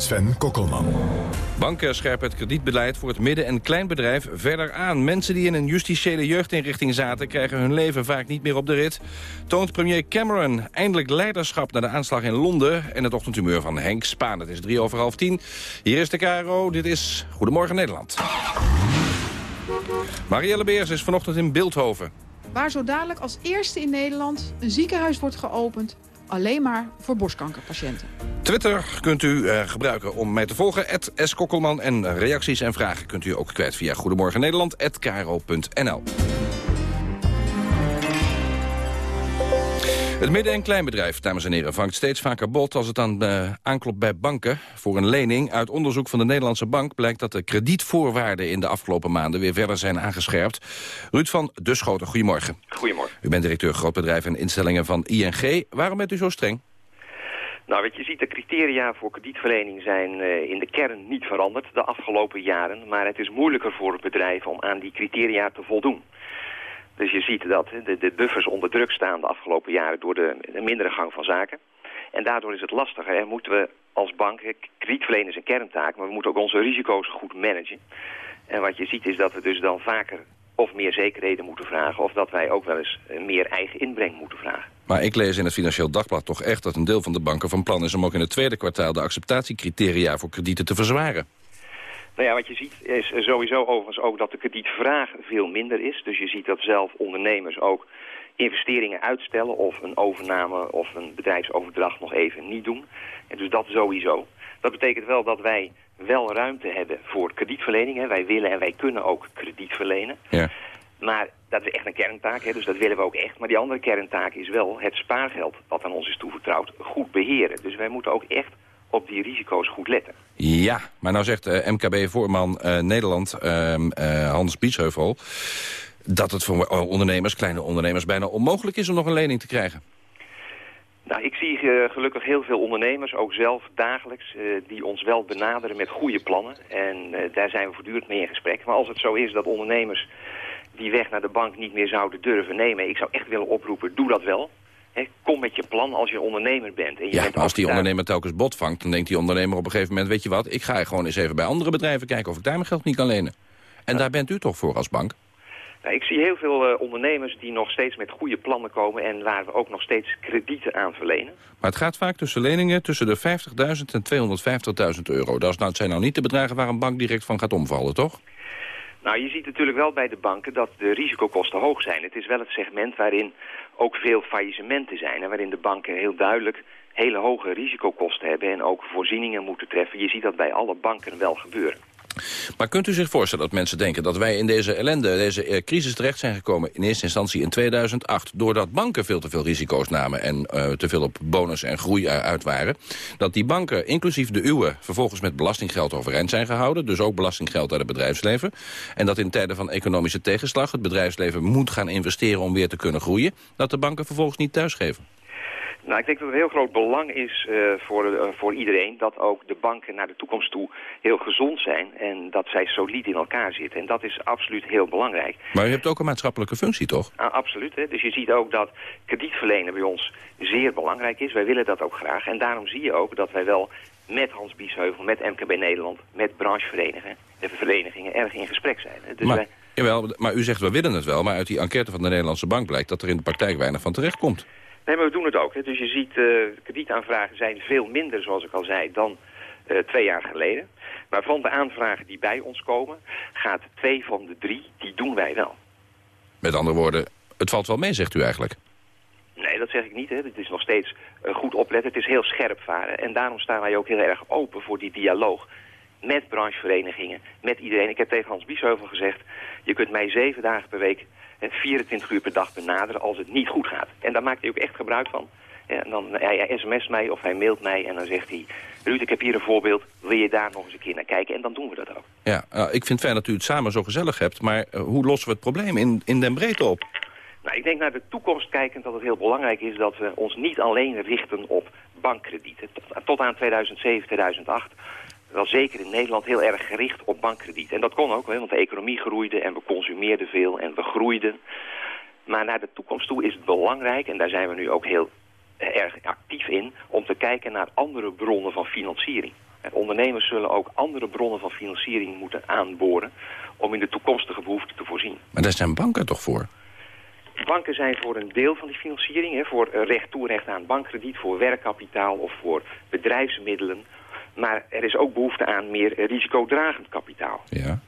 Speaker 1: Sven Kokkelman.
Speaker 25: Banken scherpen het kredietbeleid voor het midden- en kleinbedrijf verder aan. Mensen die in een justitiële jeugdinrichting zaten... krijgen hun leven vaak niet meer op de rit. Toont premier Cameron eindelijk leiderschap... naar de aanslag in Londen en het ochtendhumeur van Henk Spaan. Het is drie over half tien. Hier is de KRO. Dit is Goedemorgen Nederland. Marielle Beers is vanochtend in Beeldhoven.
Speaker 26: Waar zo dadelijk als eerste in Nederland een ziekenhuis wordt geopend... alleen maar voor borstkankerpatiënten.
Speaker 25: Twitter kunt u eh, gebruiken om mij te volgen. @skokkelman En reacties en vragen kunt u ook kwijt via Goedemorgen Nederland. Het midden- en kleinbedrijf, dames en heren, vangt steeds vaker bot als het aan, eh, aanklopt bij banken voor een lening. Uit onderzoek van de Nederlandse Bank blijkt dat de kredietvoorwaarden in de afgelopen maanden weer verder zijn aangescherpt. Ruud van De Schoten, goedemorgen.
Speaker 27: Goedemorgen.
Speaker 25: U bent directeur grootbedrijf en instellingen van ING. Waarom bent u zo streng?
Speaker 27: Nou, wat je ziet, de criteria voor kredietverlening zijn eh, in de kern niet veranderd de afgelopen jaren. Maar het is moeilijker voor bedrijven om aan die criteria te voldoen. Dus je ziet dat de, de buffers onder druk staan de afgelopen jaren door de, de mindere gang van zaken. En daardoor is het lastiger. Hè. Moeten we als bank, kredietverlenen is een kerntaak, maar we moeten ook onze risico's goed managen. En wat je ziet is dat we dus dan vaker of meer zekerheden moeten vragen... of dat wij ook wel eens eh, meer eigen inbreng moeten vragen.
Speaker 25: Maar ik lees in het Financieel Dagblad toch echt dat een deel van de banken van plan is... om ook in het tweede kwartaal de acceptatiecriteria voor kredieten te verzwaren.
Speaker 27: Nou ja, wat je ziet is sowieso overigens ook dat de kredietvraag veel minder is. Dus je ziet dat zelf ondernemers ook investeringen uitstellen... of een overname of een bedrijfsoverdracht nog even niet doen. En dus dat sowieso. Dat betekent wel dat wij wel ruimte hebben voor kredietverlening. Hè. Wij willen en wij kunnen ook krediet verlenen.
Speaker 25: Ja.
Speaker 27: Maar dat is echt een kerntaak, hè, dus dat willen we ook echt. Maar die andere kerntaak is wel het spaargeld wat aan ons is toevertrouwd goed beheren. Dus wij moeten ook echt op die risico's goed letten.
Speaker 25: Ja, maar nou zegt eh, MKB-voorman eh, Nederland, ehm, eh, Hans Biesheuvel... dat het voor ondernemers, kleine ondernemers, bijna onmogelijk is om nog een lening te krijgen.
Speaker 27: Nou, ik zie gelukkig heel veel ondernemers, ook zelf dagelijks, die ons wel benaderen met goede plannen. En daar zijn we voortdurend mee in gesprek. Maar als het zo is dat ondernemers die weg naar de bank niet meer zouden durven nemen, ik zou echt willen oproepen, doe dat wel. Kom met je plan als je ondernemer bent. En je
Speaker 25: Ja,
Speaker 27: bent
Speaker 25: maar als die ondernemer telkens bot vangt... dan denkt die ondernemer op een gegeven moment... weet je wat, ik ga gewoon eens even bij andere bedrijven kijken... of ik daar mijn geld niet kan lenen. En daar bent u toch voor als bank?
Speaker 27: Nou, ik zie heel veel eh, ondernemers die nog steeds met goede plannen komen en waar we ook nog steeds kredieten aan verlenen.
Speaker 25: Maar het gaat vaak tussen leningen tussen de 50.000 en 250.000 euro. Dat, nou, zijn nou niet de bedragen waar een bank direct van gaat omvallen, toch?
Speaker 27: Nou, je ziet natuurlijk wel bij de banken dat de risicokosten hoog zijn. Het is wel het segment waarin ook veel faillissementen zijn... en waarin de banken heel duidelijk hele hoge risicokosten hebben... en ook voorzieningen moeten treffen. Je ziet dat bij alle banken wel gebeuren.
Speaker 25: Maar kunt u zich voorstellen dat mensen denken dat wij in deze ellende, deze eh, crisis terecht zijn gekomen? In eerste instantie in 2008, doordat banken veel te veel risico's namen en eh, te veel op bonus en groei eh, uit waren, dat die banken, inclusief de uwe, vervolgens met belastinggeld overeind zijn gehouden, dus ook belastinggeld uit het bedrijfsleven, en dat in tijden van economische tegenslag het bedrijfsleven moet gaan investeren om weer te kunnen groeien, dat de banken vervolgens niet thuisgeven?
Speaker 27: Nou, ik denk dat het een heel groot belang is eh, voor, eh, voor iedereen... dat ook de banken naar de toekomst toe heel gezond zijn... en dat zij solide in elkaar zitten. En dat is absoluut heel belangrijk.
Speaker 25: Maar u hebt ook een maatschappelijke functie, toch?
Speaker 27: Ah, absoluut. Hè? Dus je ziet ook dat kredietverlenen bij ons zeer belangrijk is. Wij willen dat ook graag. En daarom zie je ook dat wij wel met Hans Biesheuvel, met MKB Nederland... met brancheverenigingen en verenigingen erg in gesprek zijn. Dus
Speaker 25: maar,
Speaker 27: wij,
Speaker 25: jawel, maar u zegt we willen het wel, maar uit die enquête van de Nederlandse Bank blijkt dat er in de praktijk weinig van terecht komt.
Speaker 27: Nee, maar we doen het ook. Hè. Dus je ziet, eh, kredietaanvragen zijn veel minder, zoals ik al zei, dan eh, twee jaar geleden. Maar van de aanvragen die bij ons komen, gaat twee van de drie, die doen wij wel.
Speaker 25: Met andere woorden, het valt wel mee, zegt u eigenlijk.
Speaker 27: Nee, dat zeg ik niet. Hè. Het is nog steeds eh, goed opletten. Het is heel scherp varen. En daarom staan wij ook heel erg open voor die dialoog. Met brancheverenigingen, met iedereen. Ik heb tegen Hans Biesheuvel gezegd... je kunt mij zeven dagen per week en 24 uur per dag benaderen als het niet goed gaat. En daar maakt hij ook echt gebruik van. En dan, hij, hij sms mij of hij mailt mij en dan zegt hij... Ruud, ik heb hier een voorbeeld. Wil je daar nog eens een keer naar kijken? En dan doen we dat ook.
Speaker 25: Ja, nou, ik vind het fijn dat u het samen zo gezellig hebt, maar eh, hoe lossen we het probleem in, in den breedte op?
Speaker 27: Nou, ik denk naar de toekomst kijkend dat het heel belangrijk is dat we ons niet alleen richten op bankkredieten. Tot, tot aan 2007, 2008 wel zeker in Nederland heel erg gericht op bankkrediet. En dat kon ook, hè, want de economie groeide en we consumeerden veel en we groeiden. Maar naar de toekomst toe is het belangrijk, en daar zijn we nu ook heel erg actief in, om te kijken naar andere bronnen van financiering. En ondernemers zullen ook andere bronnen van financiering moeten aanboren om in de toekomstige behoeften te voorzien.
Speaker 25: Maar daar zijn banken toch voor?
Speaker 27: Banken zijn voor een deel van die financiering, hè, voor recht toe recht aan bankkrediet, voor werkkapitaal of voor bedrijfsmiddelen. Maar er is ook behoefte aan meer risicodragend kapitaal.
Speaker 25: Ja.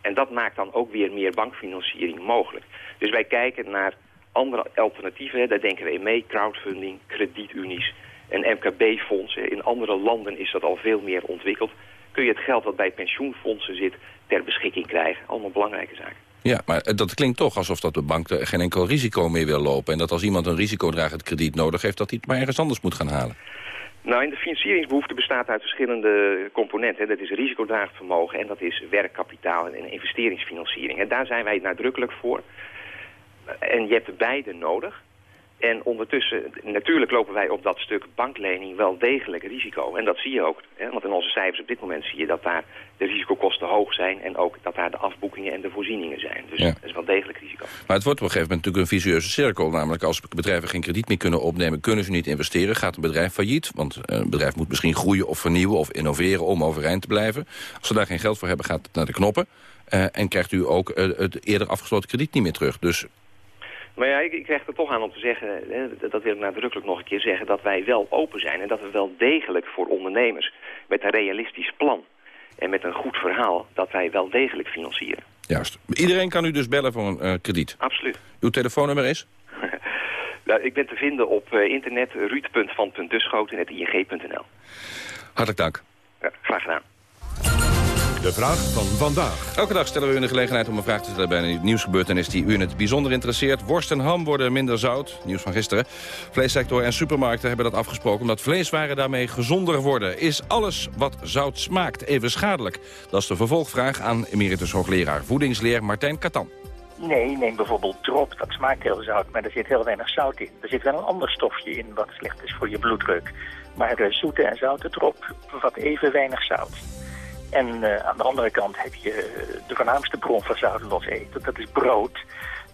Speaker 27: En dat maakt dan ook weer meer bankfinanciering mogelijk. Dus wij kijken naar andere alternatieven, daar denken we in mee, crowdfunding, kredietunies en MKB-fondsen. In andere landen is dat al veel meer ontwikkeld. Kun je het geld dat bij pensioenfondsen zit ter beschikking krijgen. Allemaal belangrijke zaken.
Speaker 25: Ja, maar eh, dat klinkt toch alsof dat de bank er geen enkel risico meer wil lopen. En dat als iemand een risicodragend krediet nodig heeft... dat hij het maar ergens anders moet gaan halen.
Speaker 27: Nou, in de financieringsbehoefte bestaat uit verschillende componenten. Dat is risicodragend vermogen en dat is werkkapitaal en investeringsfinanciering. En daar zijn wij nadrukkelijk voor. En je hebt beide nodig. En ondertussen, natuurlijk lopen wij op dat stuk banklening wel degelijk risico. En dat zie je ook. Hè? Want in onze cijfers op dit moment zie je dat daar de risicokosten hoog zijn... en ook dat daar de afboekingen en de voorzieningen zijn. Dus
Speaker 25: Ja.
Speaker 27: dat is wel degelijk risico.
Speaker 25: Maar het wordt op een gegeven moment natuurlijk een vicieuze cirkel. Namelijk als bedrijven geen krediet meer kunnen opnemen... kunnen ze niet investeren, gaat een bedrijf failliet. Want eh, een bedrijf moet misschien groeien of vernieuwen of innoveren... om overeind te blijven. Als ze daar geen geld voor hebben, gaat het naar de knoppen. Eh, en krijgt u ook eh, het eerder afgesloten krediet niet meer terug. Dus
Speaker 27: Maar ja, ik, ik krijg er toch aan om te zeggen, hè, dat wil ik nadrukkelijk nog een keer zeggen... dat wij wel open zijn en dat we wel degelijk voor ondernemers... met een realistisch plan en met een goed verhaal... dat wij wel degelijk financieren.
Speaker 25: juist. Iedereen kan u dus bellen voor een eh, krediet.
Speaker 27: Absoluut.
Speaker 25: Uw telefoonnummer is? [LAUGHS]
Speaker 27: Nou, ik ben te vinden op eh, internet ruud.van.duschoten.ing.nl.
Speaker 25: Hartelijk dank.
Speaker 27: Ja, graag gedaan.
Speaker 1: De vraag van vandaag.
Speaker 25: Elke dag stellen we u de gelegenheid om een vraag te stellen bij een nieuwsgebeurtenis die u in het bijzonder interesseert. Worst en ham worden minder zout, nieuws van gisteren. Vleessector en supermarkten hebben dat afgesproken omdat vleeswaren daarmee gezonder worden. Is alles wat zout smaakt even schadelijk? Dat is de vervolgvraag aan emeritus hoogleraar voedingsleer Martijn Katan.
Speaker 28: Nee, neem bijvoorbeeld drop. Dat smaakt heel zout, maar er zit heel weinig zout in. Er zit wel een ander stofje in wat slecht is voor je bloeddruk. Maar de zoete en zoute drop bevat even weinig zout. En eh, aan de andere kant heb je eh, de voornaamste bron van zout los eten. Dat is brood.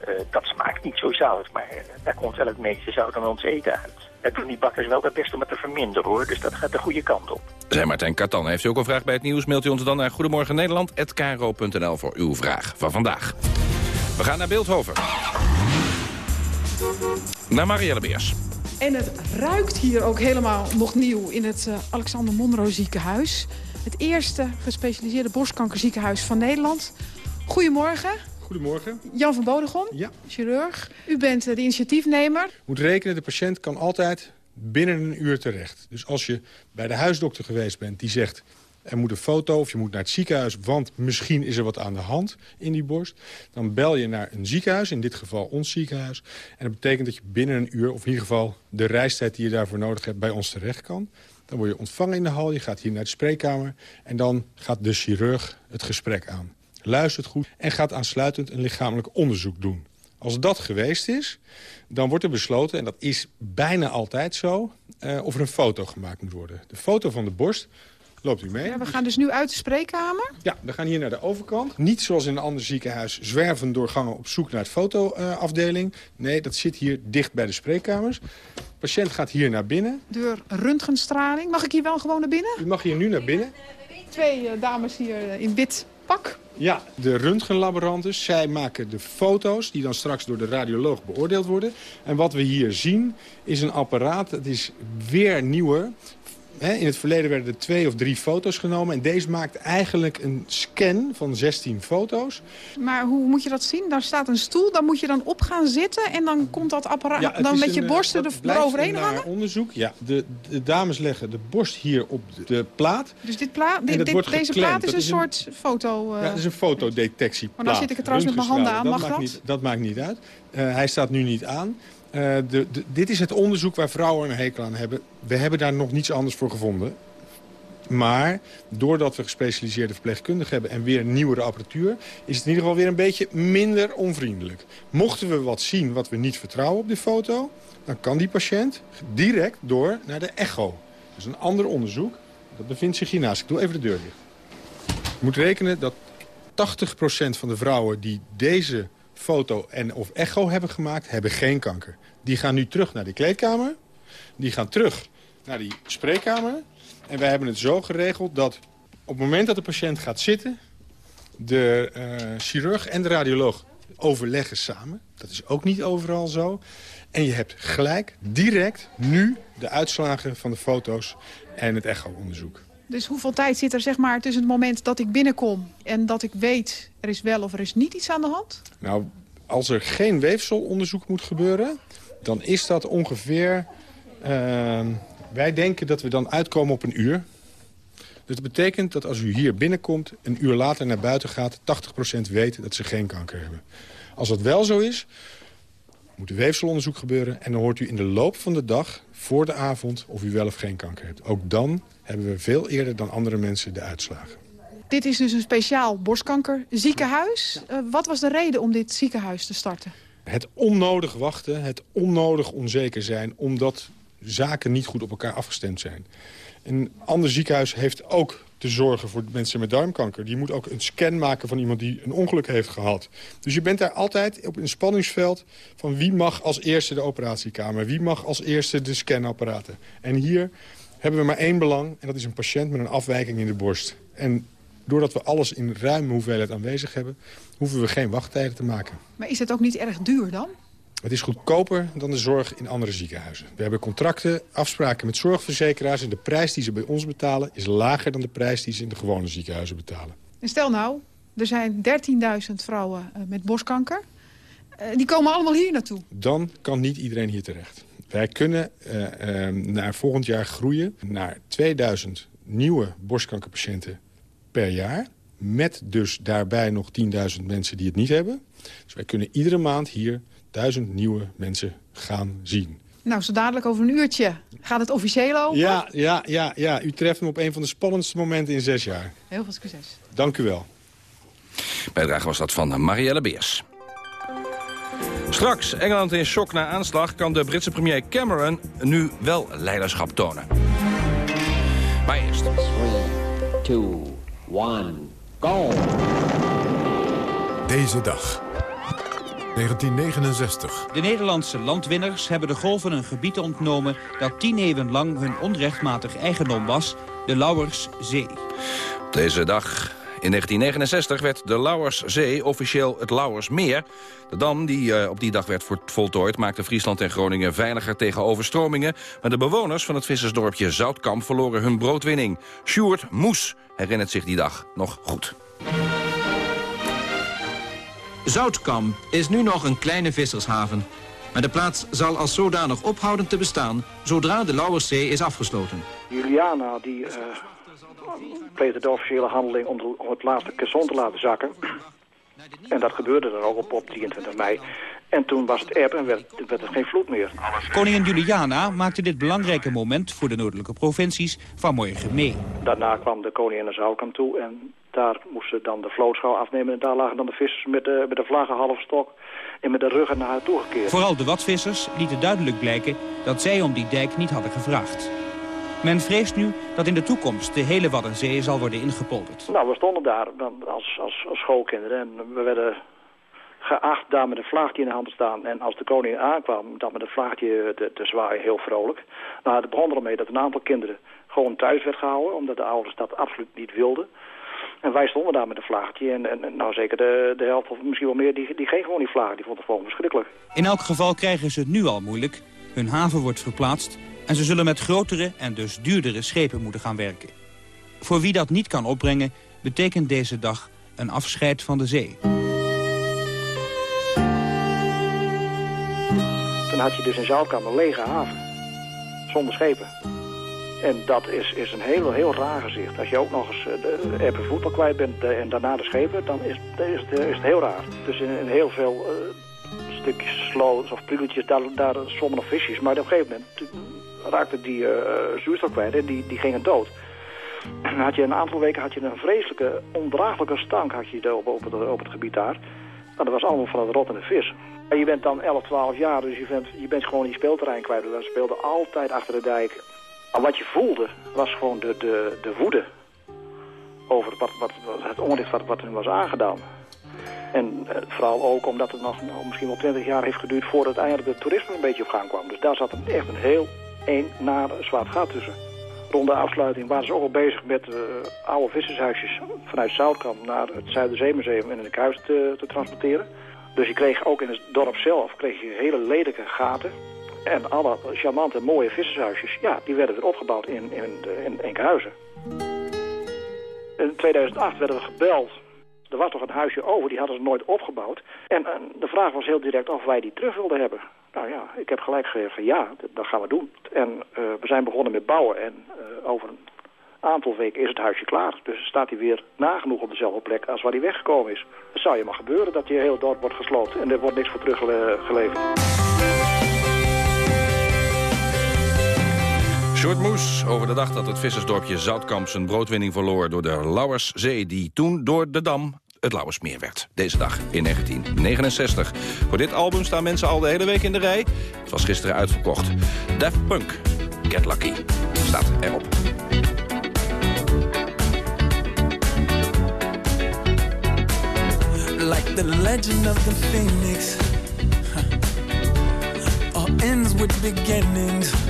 Speaker 28: Eh, dat smaakt niet zo zout, maar daar komt wel het meeste zout aan ons eten uit. Het doen die bakkers wel het best om het te verminderen hoor, dus dat gaat de goede kant op.
Speaker 25: Zij Martijn Katan. Heeft u ook een vraag bij het nieuws? Mailt u ons dan naar goedemorgennederland.kro.nl voor uw vraag van vandaag. We gaan naar Beeldhoven. Naar Marielle Beers.
Speaker 26: En het ruikt hier ook helemaal nog nieuw in het Alexander Monro ziekenhuis. Het eerste gespecialiseerde borstkankerziekenhuis van Nederland. Goedemorgen,
Speaker 29: Goedemorgen.
Speaker 26: Jan van Bodegom,
Speaker 29: Ja.
Speaker 26: chirurg. U bent eh, de initiatiefnemer.
Speaker 29: Moet rekenen, de patiënt kan altijd binnen een uur terecht. Dus als je bij de huisdokter geweest bent die zegt... er moet een foto of je moet naar het ziekenhuis... want misschien is er wat aan de hand in die borst... dan bel je naar een ziekenhuis, in dit geval ons ziekenhuis. En dat betekent dat je binnen een uur, of in ieder geval de reistijd die je daarvoor nodig hebt... bij ons terecht kan. Dan word je ontvangen in de hal, je gaat hier naar de spreekkamer... en dan gaat de chirurg het gesprek aan. Luistert goed en gaat aansluitend een lichamelijk onderzoek doen. Als dat geweest is, dan wordt er besloten, en dat is bijna altijd zo... eh, of er een foto gemaakt moet worden. De foto van de borst, loopt u mee?
Speaker 26: Ja, we gaan dus nu uit de spreekkamer.
Speaker 29: Ja, we gaan hier naar de overkant. Niet zoals in een ander ziekenhuis zwerven door gangen op zoek naar het fotoafdeling. nee, dat zit hier dicht bij de spreekkamers. De patiënt gaat hier naar binnen.
Speaker 26: Deur röntgenstraling. Mag ik hier wel gewoon naar binnen?
Speaker 29: U mag hier nu naar binnen.
Speaker 26: Twee eh, dames hier eh, in wit pak.
Speaker 29: Ja, de röntgenlaboranten, zij maken de foto's die dan straks door de radioloog beoordeeld worden. En wat we hier zien is een apparaat, dat is weer nieuwer. Hè, in het verleden werden er twee of drie foto's genomen. En deze maakt eigenlijk een scan van 16 foto's.
Speaker 26: Maar hoe moet je dat zien? Daar staat een stoel, daar moet je dan op gaan zitten... en dan komt dat apparaat
Speaker 29: Ja,
Speaker 26: dan met je
Speaker 29: eh,
Speaker 26: borsten
Speaker 29: dat
Speaker 26: er eroverheen
Speaker 29: een
Speaker 26: hangen?
Speaker 29: naar onderzoek. Ja, de, de dames leggen de borst hier op de, de plaat.
Speaker 26: Dus dit pla
Speaker 29: En
Speaker 26: dit,
Speaker 29: dat
Speaker 26: dit-
Speaker 29: wordt
Speaker 26: deze plaat is
Speaker 29: Dat
Speaker 26: een
Speaker 29: is een-
Speaker 26: soort foto... eh,
Speaker 29: Ja, dat is een fotodetectieplaat.
Speaker 26: Maar dan zit ik er trouwens met mijn handen aan, mag
Speaker 29: maakt
Speaker 26: dat?
Speaker 29: Niet, dat maakt niet uit. Eh, hij staat nu niet aan. Eh, de, dit is het onderzoek waar vrouwen een hekel aan hebben. We hebben daar nog niets anders voor gevonden. Maar doordat we gespecialiseerde verpleegkundigen hebben... en weer nieuwere apparatuur... is het in ieder geval weer een beetje minder onvriendelijk. Mochten we wat zien wat we niet vertrouwen op de foto... dan kan die patiënt direct door naar de echo. Is een ander onderzoek. Dat bevindt zich hiernaast. Ik doe even de deur dicht. Je moet rekenen dat 80% van de vrouwen die deze foto en of echo hebben gemaakt... hebben geen kanker. Die gaan nu terug naar de kleedkamer. Die gaan terug naar die spreekkamer. En wij hebben het zo geregeld dat op het moment dat de patiënt gaat zitten... de eh, chirurg en de radioloog overleggen samen. Dat is ook niet overal zo. En je hebt gelijk, direct, nu de uitslagen van de foto's en het echo-onderzoek.
Speaker 26: Dus hoeveel tijd zit er zeg maar tussen het moment dat ik binnenkom... en dat ik weet er is wel of er is niet iets aan de hand?
Speaker 29: Nou, als er geen weefselonderzoek moet gebeuren... dan is dat ongeveer... eh, wij denken dat we dan uitkomen op een uur. Dus dat betekent dat als u hier binnenkomt... een uur later naar buiten gaat... 80% weet dat ze geen kanker hebben. Als dat wel zo is, moet er weefselonderzoek gebeuren... en dan hoort u in de loop van de dag, voor de avond... of u wel of geen kanker hebt. Ook dan hebben we veel eerder dan andere mensen de uitslagen.
Speaker 26: Dit is dus een speciaal borstkankerziekenhuis. Eh, wat was de reden om dit ziekenhuis te starten?
Speaker 29: Het onnodig wachten, het onnodig onzeker zijn... omdat zaken niet goed op elkaar afgestemd zijn. Een ander ziekenhuis heeft ook te zorgen voor mensen met darmkanker. Die moet ook een scan maken van iemand die een ongeluk heeft gehad. Dus je bent daar altijd op een spanningsveld van wie mag als eerste de operatiekamer. Wie mag als eerste de scanapparaten. En hier hebben we maar één belang en dat is een patiënt met een afwijking in de borst. En doordat we alles in ruime hoeveelheid aanwezig hebben... hoeven we geen wachttijden te maken.
Speaker 26: Maar is het ook niet erg duur dan?
Speaker 29: Het is goedkoper dan de zorg in andere ziekenhuizen. We hebben contracten, afspraken met zorgverzekeraars... en de prijs die ze bij ons betalen is lager dan de prijs die ze in de gewone ziekenhuizen betalen.
Speaker 26: En stel nou, er zijn 13.000 vrouwen eh, met borstkanker. Eh, die komen allemaal hier naartoe.
Speaker 29: Dan kan niet iedereen hier terecht. Wij kunnen eh, naar volgend jaar groeien naar 2000 nieuwe borstkankerpatiënten per jaar. Met dus daarbij nog 10.000 mensen die het niet hebben. Dus wij kunnen iedere maand hier 1000 nieuwe mensen gaan zien.
Speaker 26: Nou, zo dadelijk over een uurtje gaat het officieel open.
Speaker 29: Ja, ja, ja, ja, u treft me op een van de spannendste momenten in zes jaar.
Speaker 26: Heel veel succes.
Speaker 29: Dank u wel.
Speaker 25: Bijdrage was dat van Marielle Beers. Straks, Engeland in shock na aanslag... kan de Britse premier Cameron nu wel leiderschap tonen. Maar eerst...
Speaker 30: 3, 2, 1, go!
Speaker 1: Deze dag. 1969.
Speaker 31: De Nederlandse landwinners hebben de golven een gebied ontnomen... dat tien eeuwen lang hun onrechtmatig eigendom was, de Lauwerszee.
Speaker 25: Op deze dag in 1969 werd de Lauwerszee officieel het Lauwersmeer. De dam die eh, op die dag werd vo- voltooid maakte Friesland en Groningen veiliger tegen overstromingen. Maar de bewoners van het vissersdorpje Zoutkamp verloren hun broodwinning. Sjoerd Moes herinnert zich die dag nog goed.
Speaker 32: Zoutkamp is nu nog een kleine vissershaven. Maar de plaats zal als zodanig ophouden te bestaan... zodra de Lauwerszee is afgesloten.
Speaker 33: Juliana die eh pleegde de officiële handeling om, de- om het laatste caisson te laten zakken. En dat gebeurde dan ook op, op 23 mei. En toen was het eb en werd, werd er geen vloed meer.
Speaker 31: Koningin Juliana maakte dit belangrijke moment voor de noordelijke provincies vanmorgen mee.
Speaker 33: Daarna kwam de koningin naar Zoutkamp toe en daar moesten dan de vlootschouw afnemen. En daar lagen dan de vissers met de, met de vlaggen half stok en met de ruggen naar haar toe gekeerd.
Speaker 31: Vooral de watvissers lieten duidelijk blijken dat zij om die dijk niet hadden gevraagd. Men vreest nu dat in de toekomst de hele Waddenzee zal worden ingepolderd.
Speaker 33: Nou, we stonden daar als, als, als schoolkinderen en we werden geacht daar met een vlaagje in de hand te staan. En als de koning aankwam, dan met een vlaagje te, te zwaaien, heel vrolijk. Nou, het begon ermee dat een aantal kinderen gewoon thuis werd gehouden, omdat de ouders dat absoluut niet wilden. En wij stonden daar met een vlaagje en, nou zeker de, de helft of misschien wel meer, die, die gewoon die vlaag. Die vond het gewoon verschrikkelijk.
Speaker 31: In elk geval krijgen ze het nu al moeilijk. Hun haven wordt verplaatst en ze zullen met grotere en dus duurdere schepen moeten gaan werken. Voor wie dat niet kan opbrengen, betekent deze dag een afscheid van de zee.
Speaker 33: Toen had je dus een lege haven, zonder schepen. En dat is, is een heel, heel raar gezicht. Als je ook nog eens eh, de eb en voetbal kwijt bent eh, en daarna de schepen, dan is, is, het, is het heel raar. Dus in, in heel veel eh, stukjes sloot of priegeltjes, daar, daar zwommen nog visjes. Maar op een gegeven moment raakte die eh zuurstof kwijt en die, die gingen dood. En [CLEARS THROAT] had je een aantal weken had je een vreselijke, ondraaglijke stank had je op, op, het, op het gebied daar. Dat was allemaal van het rottende vis. En je bent dan 11, 12 jaar, dus je bent, je bent gewoon je speelterrein kwijt. We speelden altijd achter de dijk. Maar wat je voelde, was gewoon de, de, de woede over wat, wat, het onrecht wat, wat hun was aangedaan. En eh, vooral ook omdat het nog misschien wel 20 jaar heeft geduurd voordat eindelijk het toerisme een beetje op gang kwam. Dus daar zat een, echt een heel een naar zwart gat tussen. Rond de afsluiting waren ze ook al bezig met eh, oude vissershuisjes vanuit Zoutkamp naar het Zuiderzeemuseum in een huis te, te transporteren. Dus je kreeg ook in het dorp zelf kreeg je hele lelijke gaten. En alle charmante mooie vissershuisjes, ja, die werden weer opgebouwd in, in, in Enkhuizen. In 2008 werden we gebeld. Er was nog een huisje over, die hadden ze nooit opgebouwd. En, de vraag was heel direct of wij die terug wilden hebben. Nou ja, ik heb gelijk gezegd van ja, dat, gaan we doen. En eh, we zijn begonnen met bouwen en eh, over een aantal weken is het huisje klaar. Dus staat hij weer nagenoeg op dezelfde plek als waar hij weggekomen is. Het zou je maar gebeuren dat je heel dorp wordt gesloopt en er wordt niks voor teruggeleverd.
Speaker 25: Short Moes over de dag dat het vissersdorpje Zoutkamp zijn broodwinning verloor door de Lauwerszee... die toen door de dam het Lauwersmeer werd. Deze dag in 1969. Voor dit album staan mensen al de hele week in de rij. Het was gisteren uitverkocht. Daft Punk, Get Lucky, staat erop.
Speaker 31: like the legend of the phoenix. [LAUGHS] All ends with beginnings.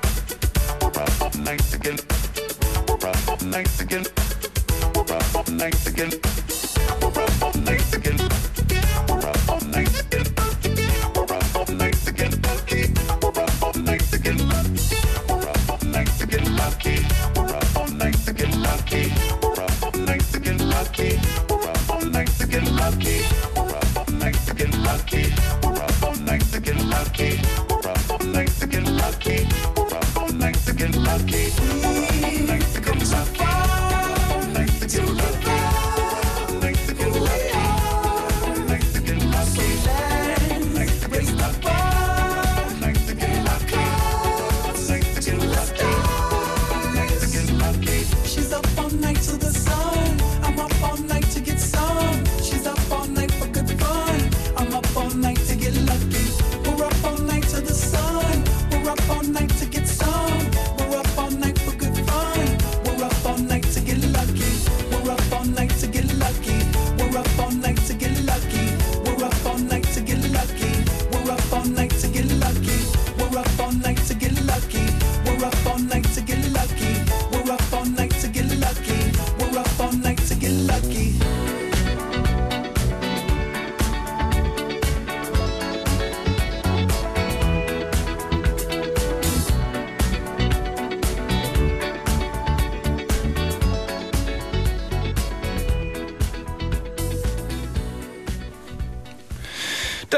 Speaker 31: nice again. Nice again.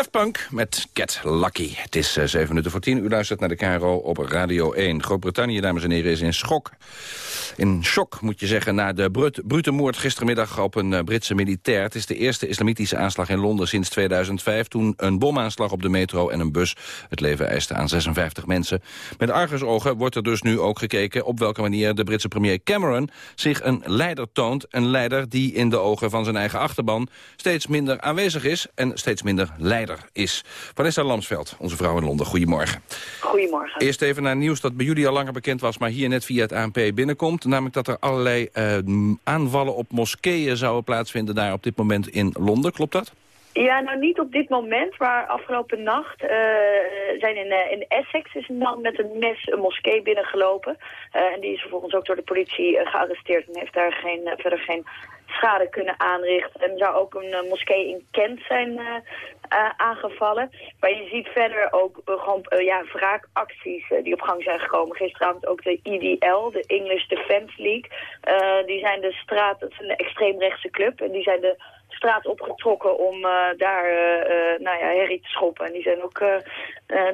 Speaker 25: Daft Punk met Get Lucky. Het is eh, zeven minuten voor tien. U luistert naar de KRO op Radio 1. Groot-Brittannië, dames en heren, is in schok. In shock, moet je zeggen, na de brut, brute moord gistermiddag op een eh, Britse militair. Het is de eerste islamitische aanslag in Londen sinds 2005... toen een bomaanslag op de metro en een bus het leven eiste aan 56 mensen. Met argusogen wordt er dus nu ook gekeken... op welke manier de Britse premier Cameron zich een leider toont. Een leider die in de ogen van zijn eigen achterban... steeds minder aanwezig is en steeds minder leider is. Vanessa Lamsveld, onze vrouw in Londen, goedemorgen.
Speaker 34: Goedemorgen.
Speaker 25: Eerst even naar nieuws dat bij jullie al langer bekend was... maar hier net via het ANP binnenkomt. Namelijk dat er allerlei eh, aanvallen op moskeeën zouden plaatsvinden... daar op dit moment in Londen. Klopt dat?
Speaker 34: Ja, nou niet op dit moment, maar afgelopen nacht eh, zijn in, eh, in Essex is een man met een mes een moskee binnengelopen. En die is vervolgens ook door de politie gearresteerd en heeft daar geen, verder geen schade kunnen aanrichten. En zou ook een eh, moskee in Kent zijn eh, eh, aangevallen. Maar je ziet verder ook gewoon ja, wraakacties die op gang zijn gekomen. Gisteravond ook de IDL, de English Defence League. Die zijn de straat, dat is een extreemrechtse club. En die zijn de straat opgetrokken om daar nou ja, herrie te schoppen. En die zijn ook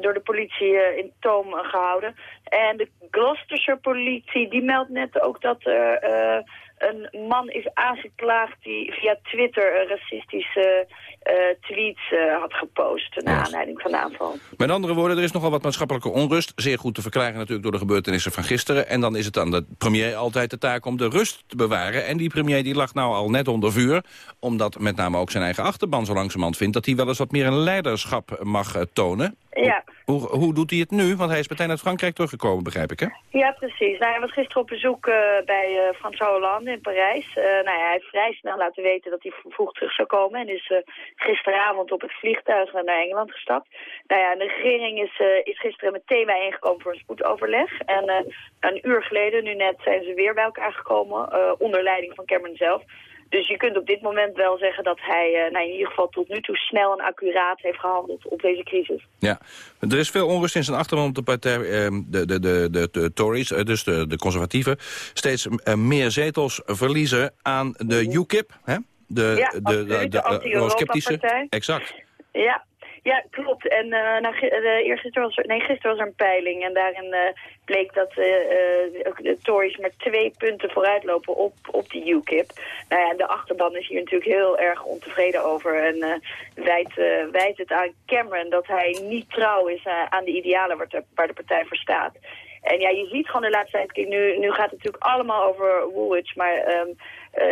Speaker 34: door de politie in toom eh, gehouden. En de Gloucestershire politie die meldt net ook dat er een man is aangeklaagd die via Twitter racistische eh, tweets eh, had gepost naar aanleiding van de aanval.
Speaker 25: Met andere woorden, er is nogal wat maatschappelijke onrust. Zeer goed te verklaren natuurlijk door de gebeurtenissen van gisteren. En dan is het aan de premier altijd de taak om de rust te bewaren. En die premier die lag nou al net onder vuur. Omdat met name ook zijn eigen achterban zo langzamerhand vindt... dat hij wel eens wat meer een leiderschap mag eh, tonen.
Speaker 34: Ja.
Speaker 25: Hoe, hoe doet hij het nu? Want hij is meteen uit Frankrijk teruggekomen, begrijp ik, hè?
Speaker 34: Ja, precies. Nou, hij was gisteren op bezoek eh, bij eh François Hollande in Parijs. Eh, nou ja, hij heeft vrij snel laten weten dat hij vroeg terug zou komen. En is gisteravond op het vliegtuig naar Engeland gestapt. Nou ja, de regering is, is gisteren meteen bijeengekomen voor een spoedoverleg. En een uur geleden, nu net, zijn ze weer bij elkaar gekomen. onder leiding van Cameron zelf. Dus je kunt op dit moment wel zeggen dat hij eh, nou, in ieder geval tot nu toe snel en accuraat heeft gehandeld op deze crisis.
Speaker 25: Ja, er is veel onrust in zijn achterban op de partij, eh, de, de, de, de, de Tories, eh, dus de, de conservatieven, steeds eh, meer zetels verliezen aan de UKIP, hè? De, de,
Speaker 34: de
Speaker 25: de, de. Exact.
Speaker 34: Ja, ja klopt. En uh, nou, eergisteren was nee, gisteren was er een peiling. En daarin uh, bleek dat de Tories maar twee punten vooruitlopen op, op de UKIP. Nou ja, de achterban is hier natuurlijk heel erg ontevreden over. En wijt, wijt het aan Cameron dat hij niet trouw is aan de idealen waar de, waar de partij voor staat. En ja, je ziet gewoon de laatste tijd, nu, nu gaat het natuurlijk allemaal over Woolwich, maar um,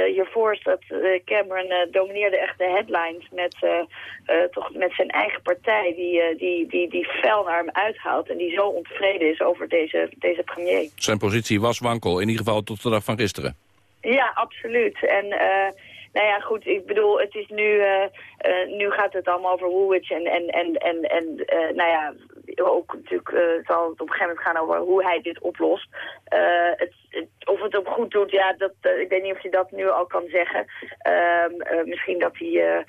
Speaker 34: hiervoor is dat uh, Cameron uh, domineerde echt de headlines met, toch met zijn eigen partij, die, die, die, die fel naar hem uithaalt en die zo ontevreden is over deze, deze premier.
Speaker 25: Zijn positie was wankel, in ieder geval tot de dag van gisteren.
Speaker 34: Ja, absoluut. En nou ja, goed, ik bedoel, het is nu, nu gaat het allemaal over Woolwich en, en, en, en, en nou ja, ook natuurlijk uh, zal het op een gegeven moment gaan over hoe hij dit oplost. Uh, het, of het hem goed doet, ja, dat, uh, ik weet niet of je dat nu al kan zeggen. Uh, misschien dat hij,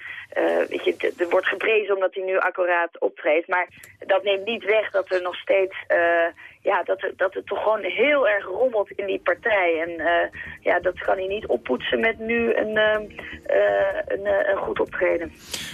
Speaker 34: weet je, er wordt geprezen omdat hij nu accuraat optreedt. Maar dat neemt niet weg dat er nog steeds, ja, dat, dat het toch gewoon heel erg rommelt in die partij. En ja, dat kan hij niet oppoetsen met nu een, een, een goed optreden.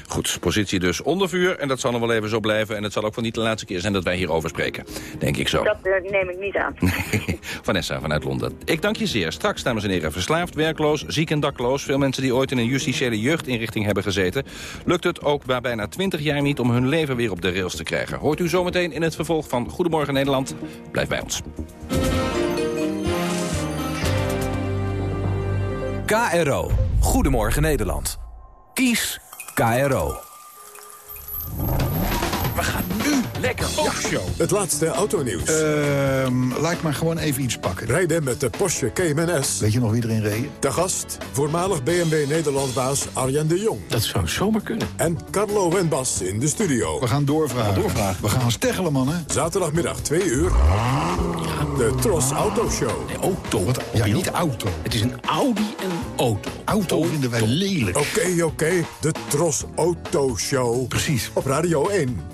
Speaker 25: Goed, positie dus onder vuur. En dat zal nog wel even zo blijven. En het zal ook van niet de laatste keer zijn dat wij hierover spreken. Denk ik zo.
Speaker 34: Dat uh, neem ik niet aan. [LAUGHS]
Speaker 25: Vanessa vanuit Londen. Ik dank je zeer. Straks, dames en heren, verslaafd, werkloos, ziek en dakloos. Veel mensen die ooit in een justitiële jeugdinrichting hebben gezeten. Lukt het ook na bijna 20 jaar niet om hun leven weer op de rails te krijgen. Hoort u zometeen in het vervolg van Goedemorgen Nederland. Blijf bij ons.
Speaker 35: KRO. Goedemorgen Nederland. Kies KRO.
Speaker 36: We gaan lekker
Speaker 1: ja. Het laatste autonieuws.
Speaker 36: Uh, laat ik maar gewoon even iets pakken.
Speaker 1: Rijden met de Porsche Cayman S.
Speaker 36: Weet je nog wie erin reed?
Speaker 1: De gast, voormalig BMW Nederlandbaas Arjen de Jong.
Speaker 36: Dat zou zomaar kunnen.
Speaker 1: En Carlo Wenbas in de studio.
Speaker 36: We gaan doorvragen. doorvragen. We gaan steggelen, mannen.
Speaker 1: Zaterdagmiddag 2 uur. De Tros Auto Show.
Speaker 36: Nee, auto. Wat, ja, niet auto. Het is een Audi en auto. Auto vinden wij lelijk.
Speaker 1: Oké, okay, oké. Okay. De Tros Auto Show.
Speaker 36: Precies.
Speaker 1: Op Radio 1.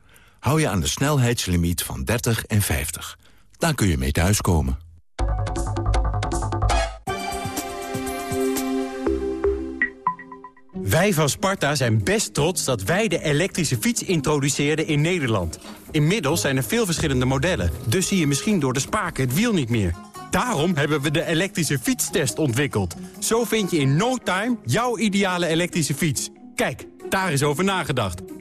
Speaker 37: Hou je aan de snelheidslimiet van 30 en 50. Daar kun je mee thuiskomen.
Speaker 38: Wij van Sparta zijn best trots dat wij de elektrische fiets introduceerden in Nederland. Inmiddels zijn er veel verschillende modellen, dus zie je misschien door de spaken het wiel niet meer. Daarom hebben we de elektrische fietstest ontwikkeld. Zo vind je in no time jouw ideale elektrische fiets. Kijk, daar is over nagedacht.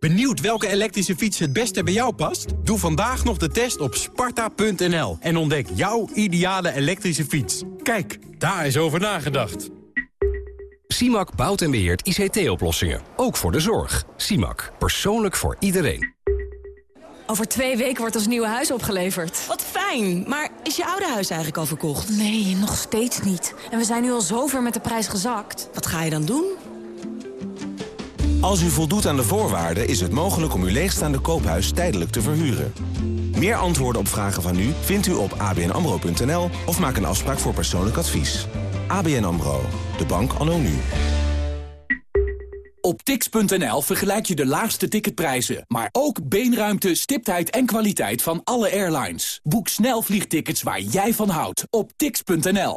Speaker 39: Benieuwd welke elektrische fiets het beste bij jou past? Doe vandaag nog de test op sparta.nl en ontdek jouw ideale elektrische fiets. Kijk, daar is over nagedacht.
Speaker 40: CIMAC bouwt en beheert ICT-oplossingen. Ook voor de zorg. CIMAC. Persoonlijk voor iedereen.
Speaker 41: Over twee weken wordt ons nieuwe huis opgeleverd. Wat fijn, maar is je oude huis eigenlijk al verkocht?
Speaker 42: Nee, nog steeds niet. En we zijn nu al zover met de prijs gezakt.
Speaker 41: Wat ga je dan doen?
Speaker 43: Als u voldoet aan de voorwaarden is het mogelijk om uw leegstaande koophuis tijdelijk te verhuren. Meer antwoorden op vragen van u vindt u op abnamro.nl of maak een afspraak voor persoonlijk advies. ABN AMRO, de bank anno nu.
Speaker 44: Op tix.nl vergelijk je de laagste ticketprijzen, maar ook beenruimte, stiptheid en kwaliteit van alle airlines. Boek snel vliegtickets waar jij van houdt op tix.nl.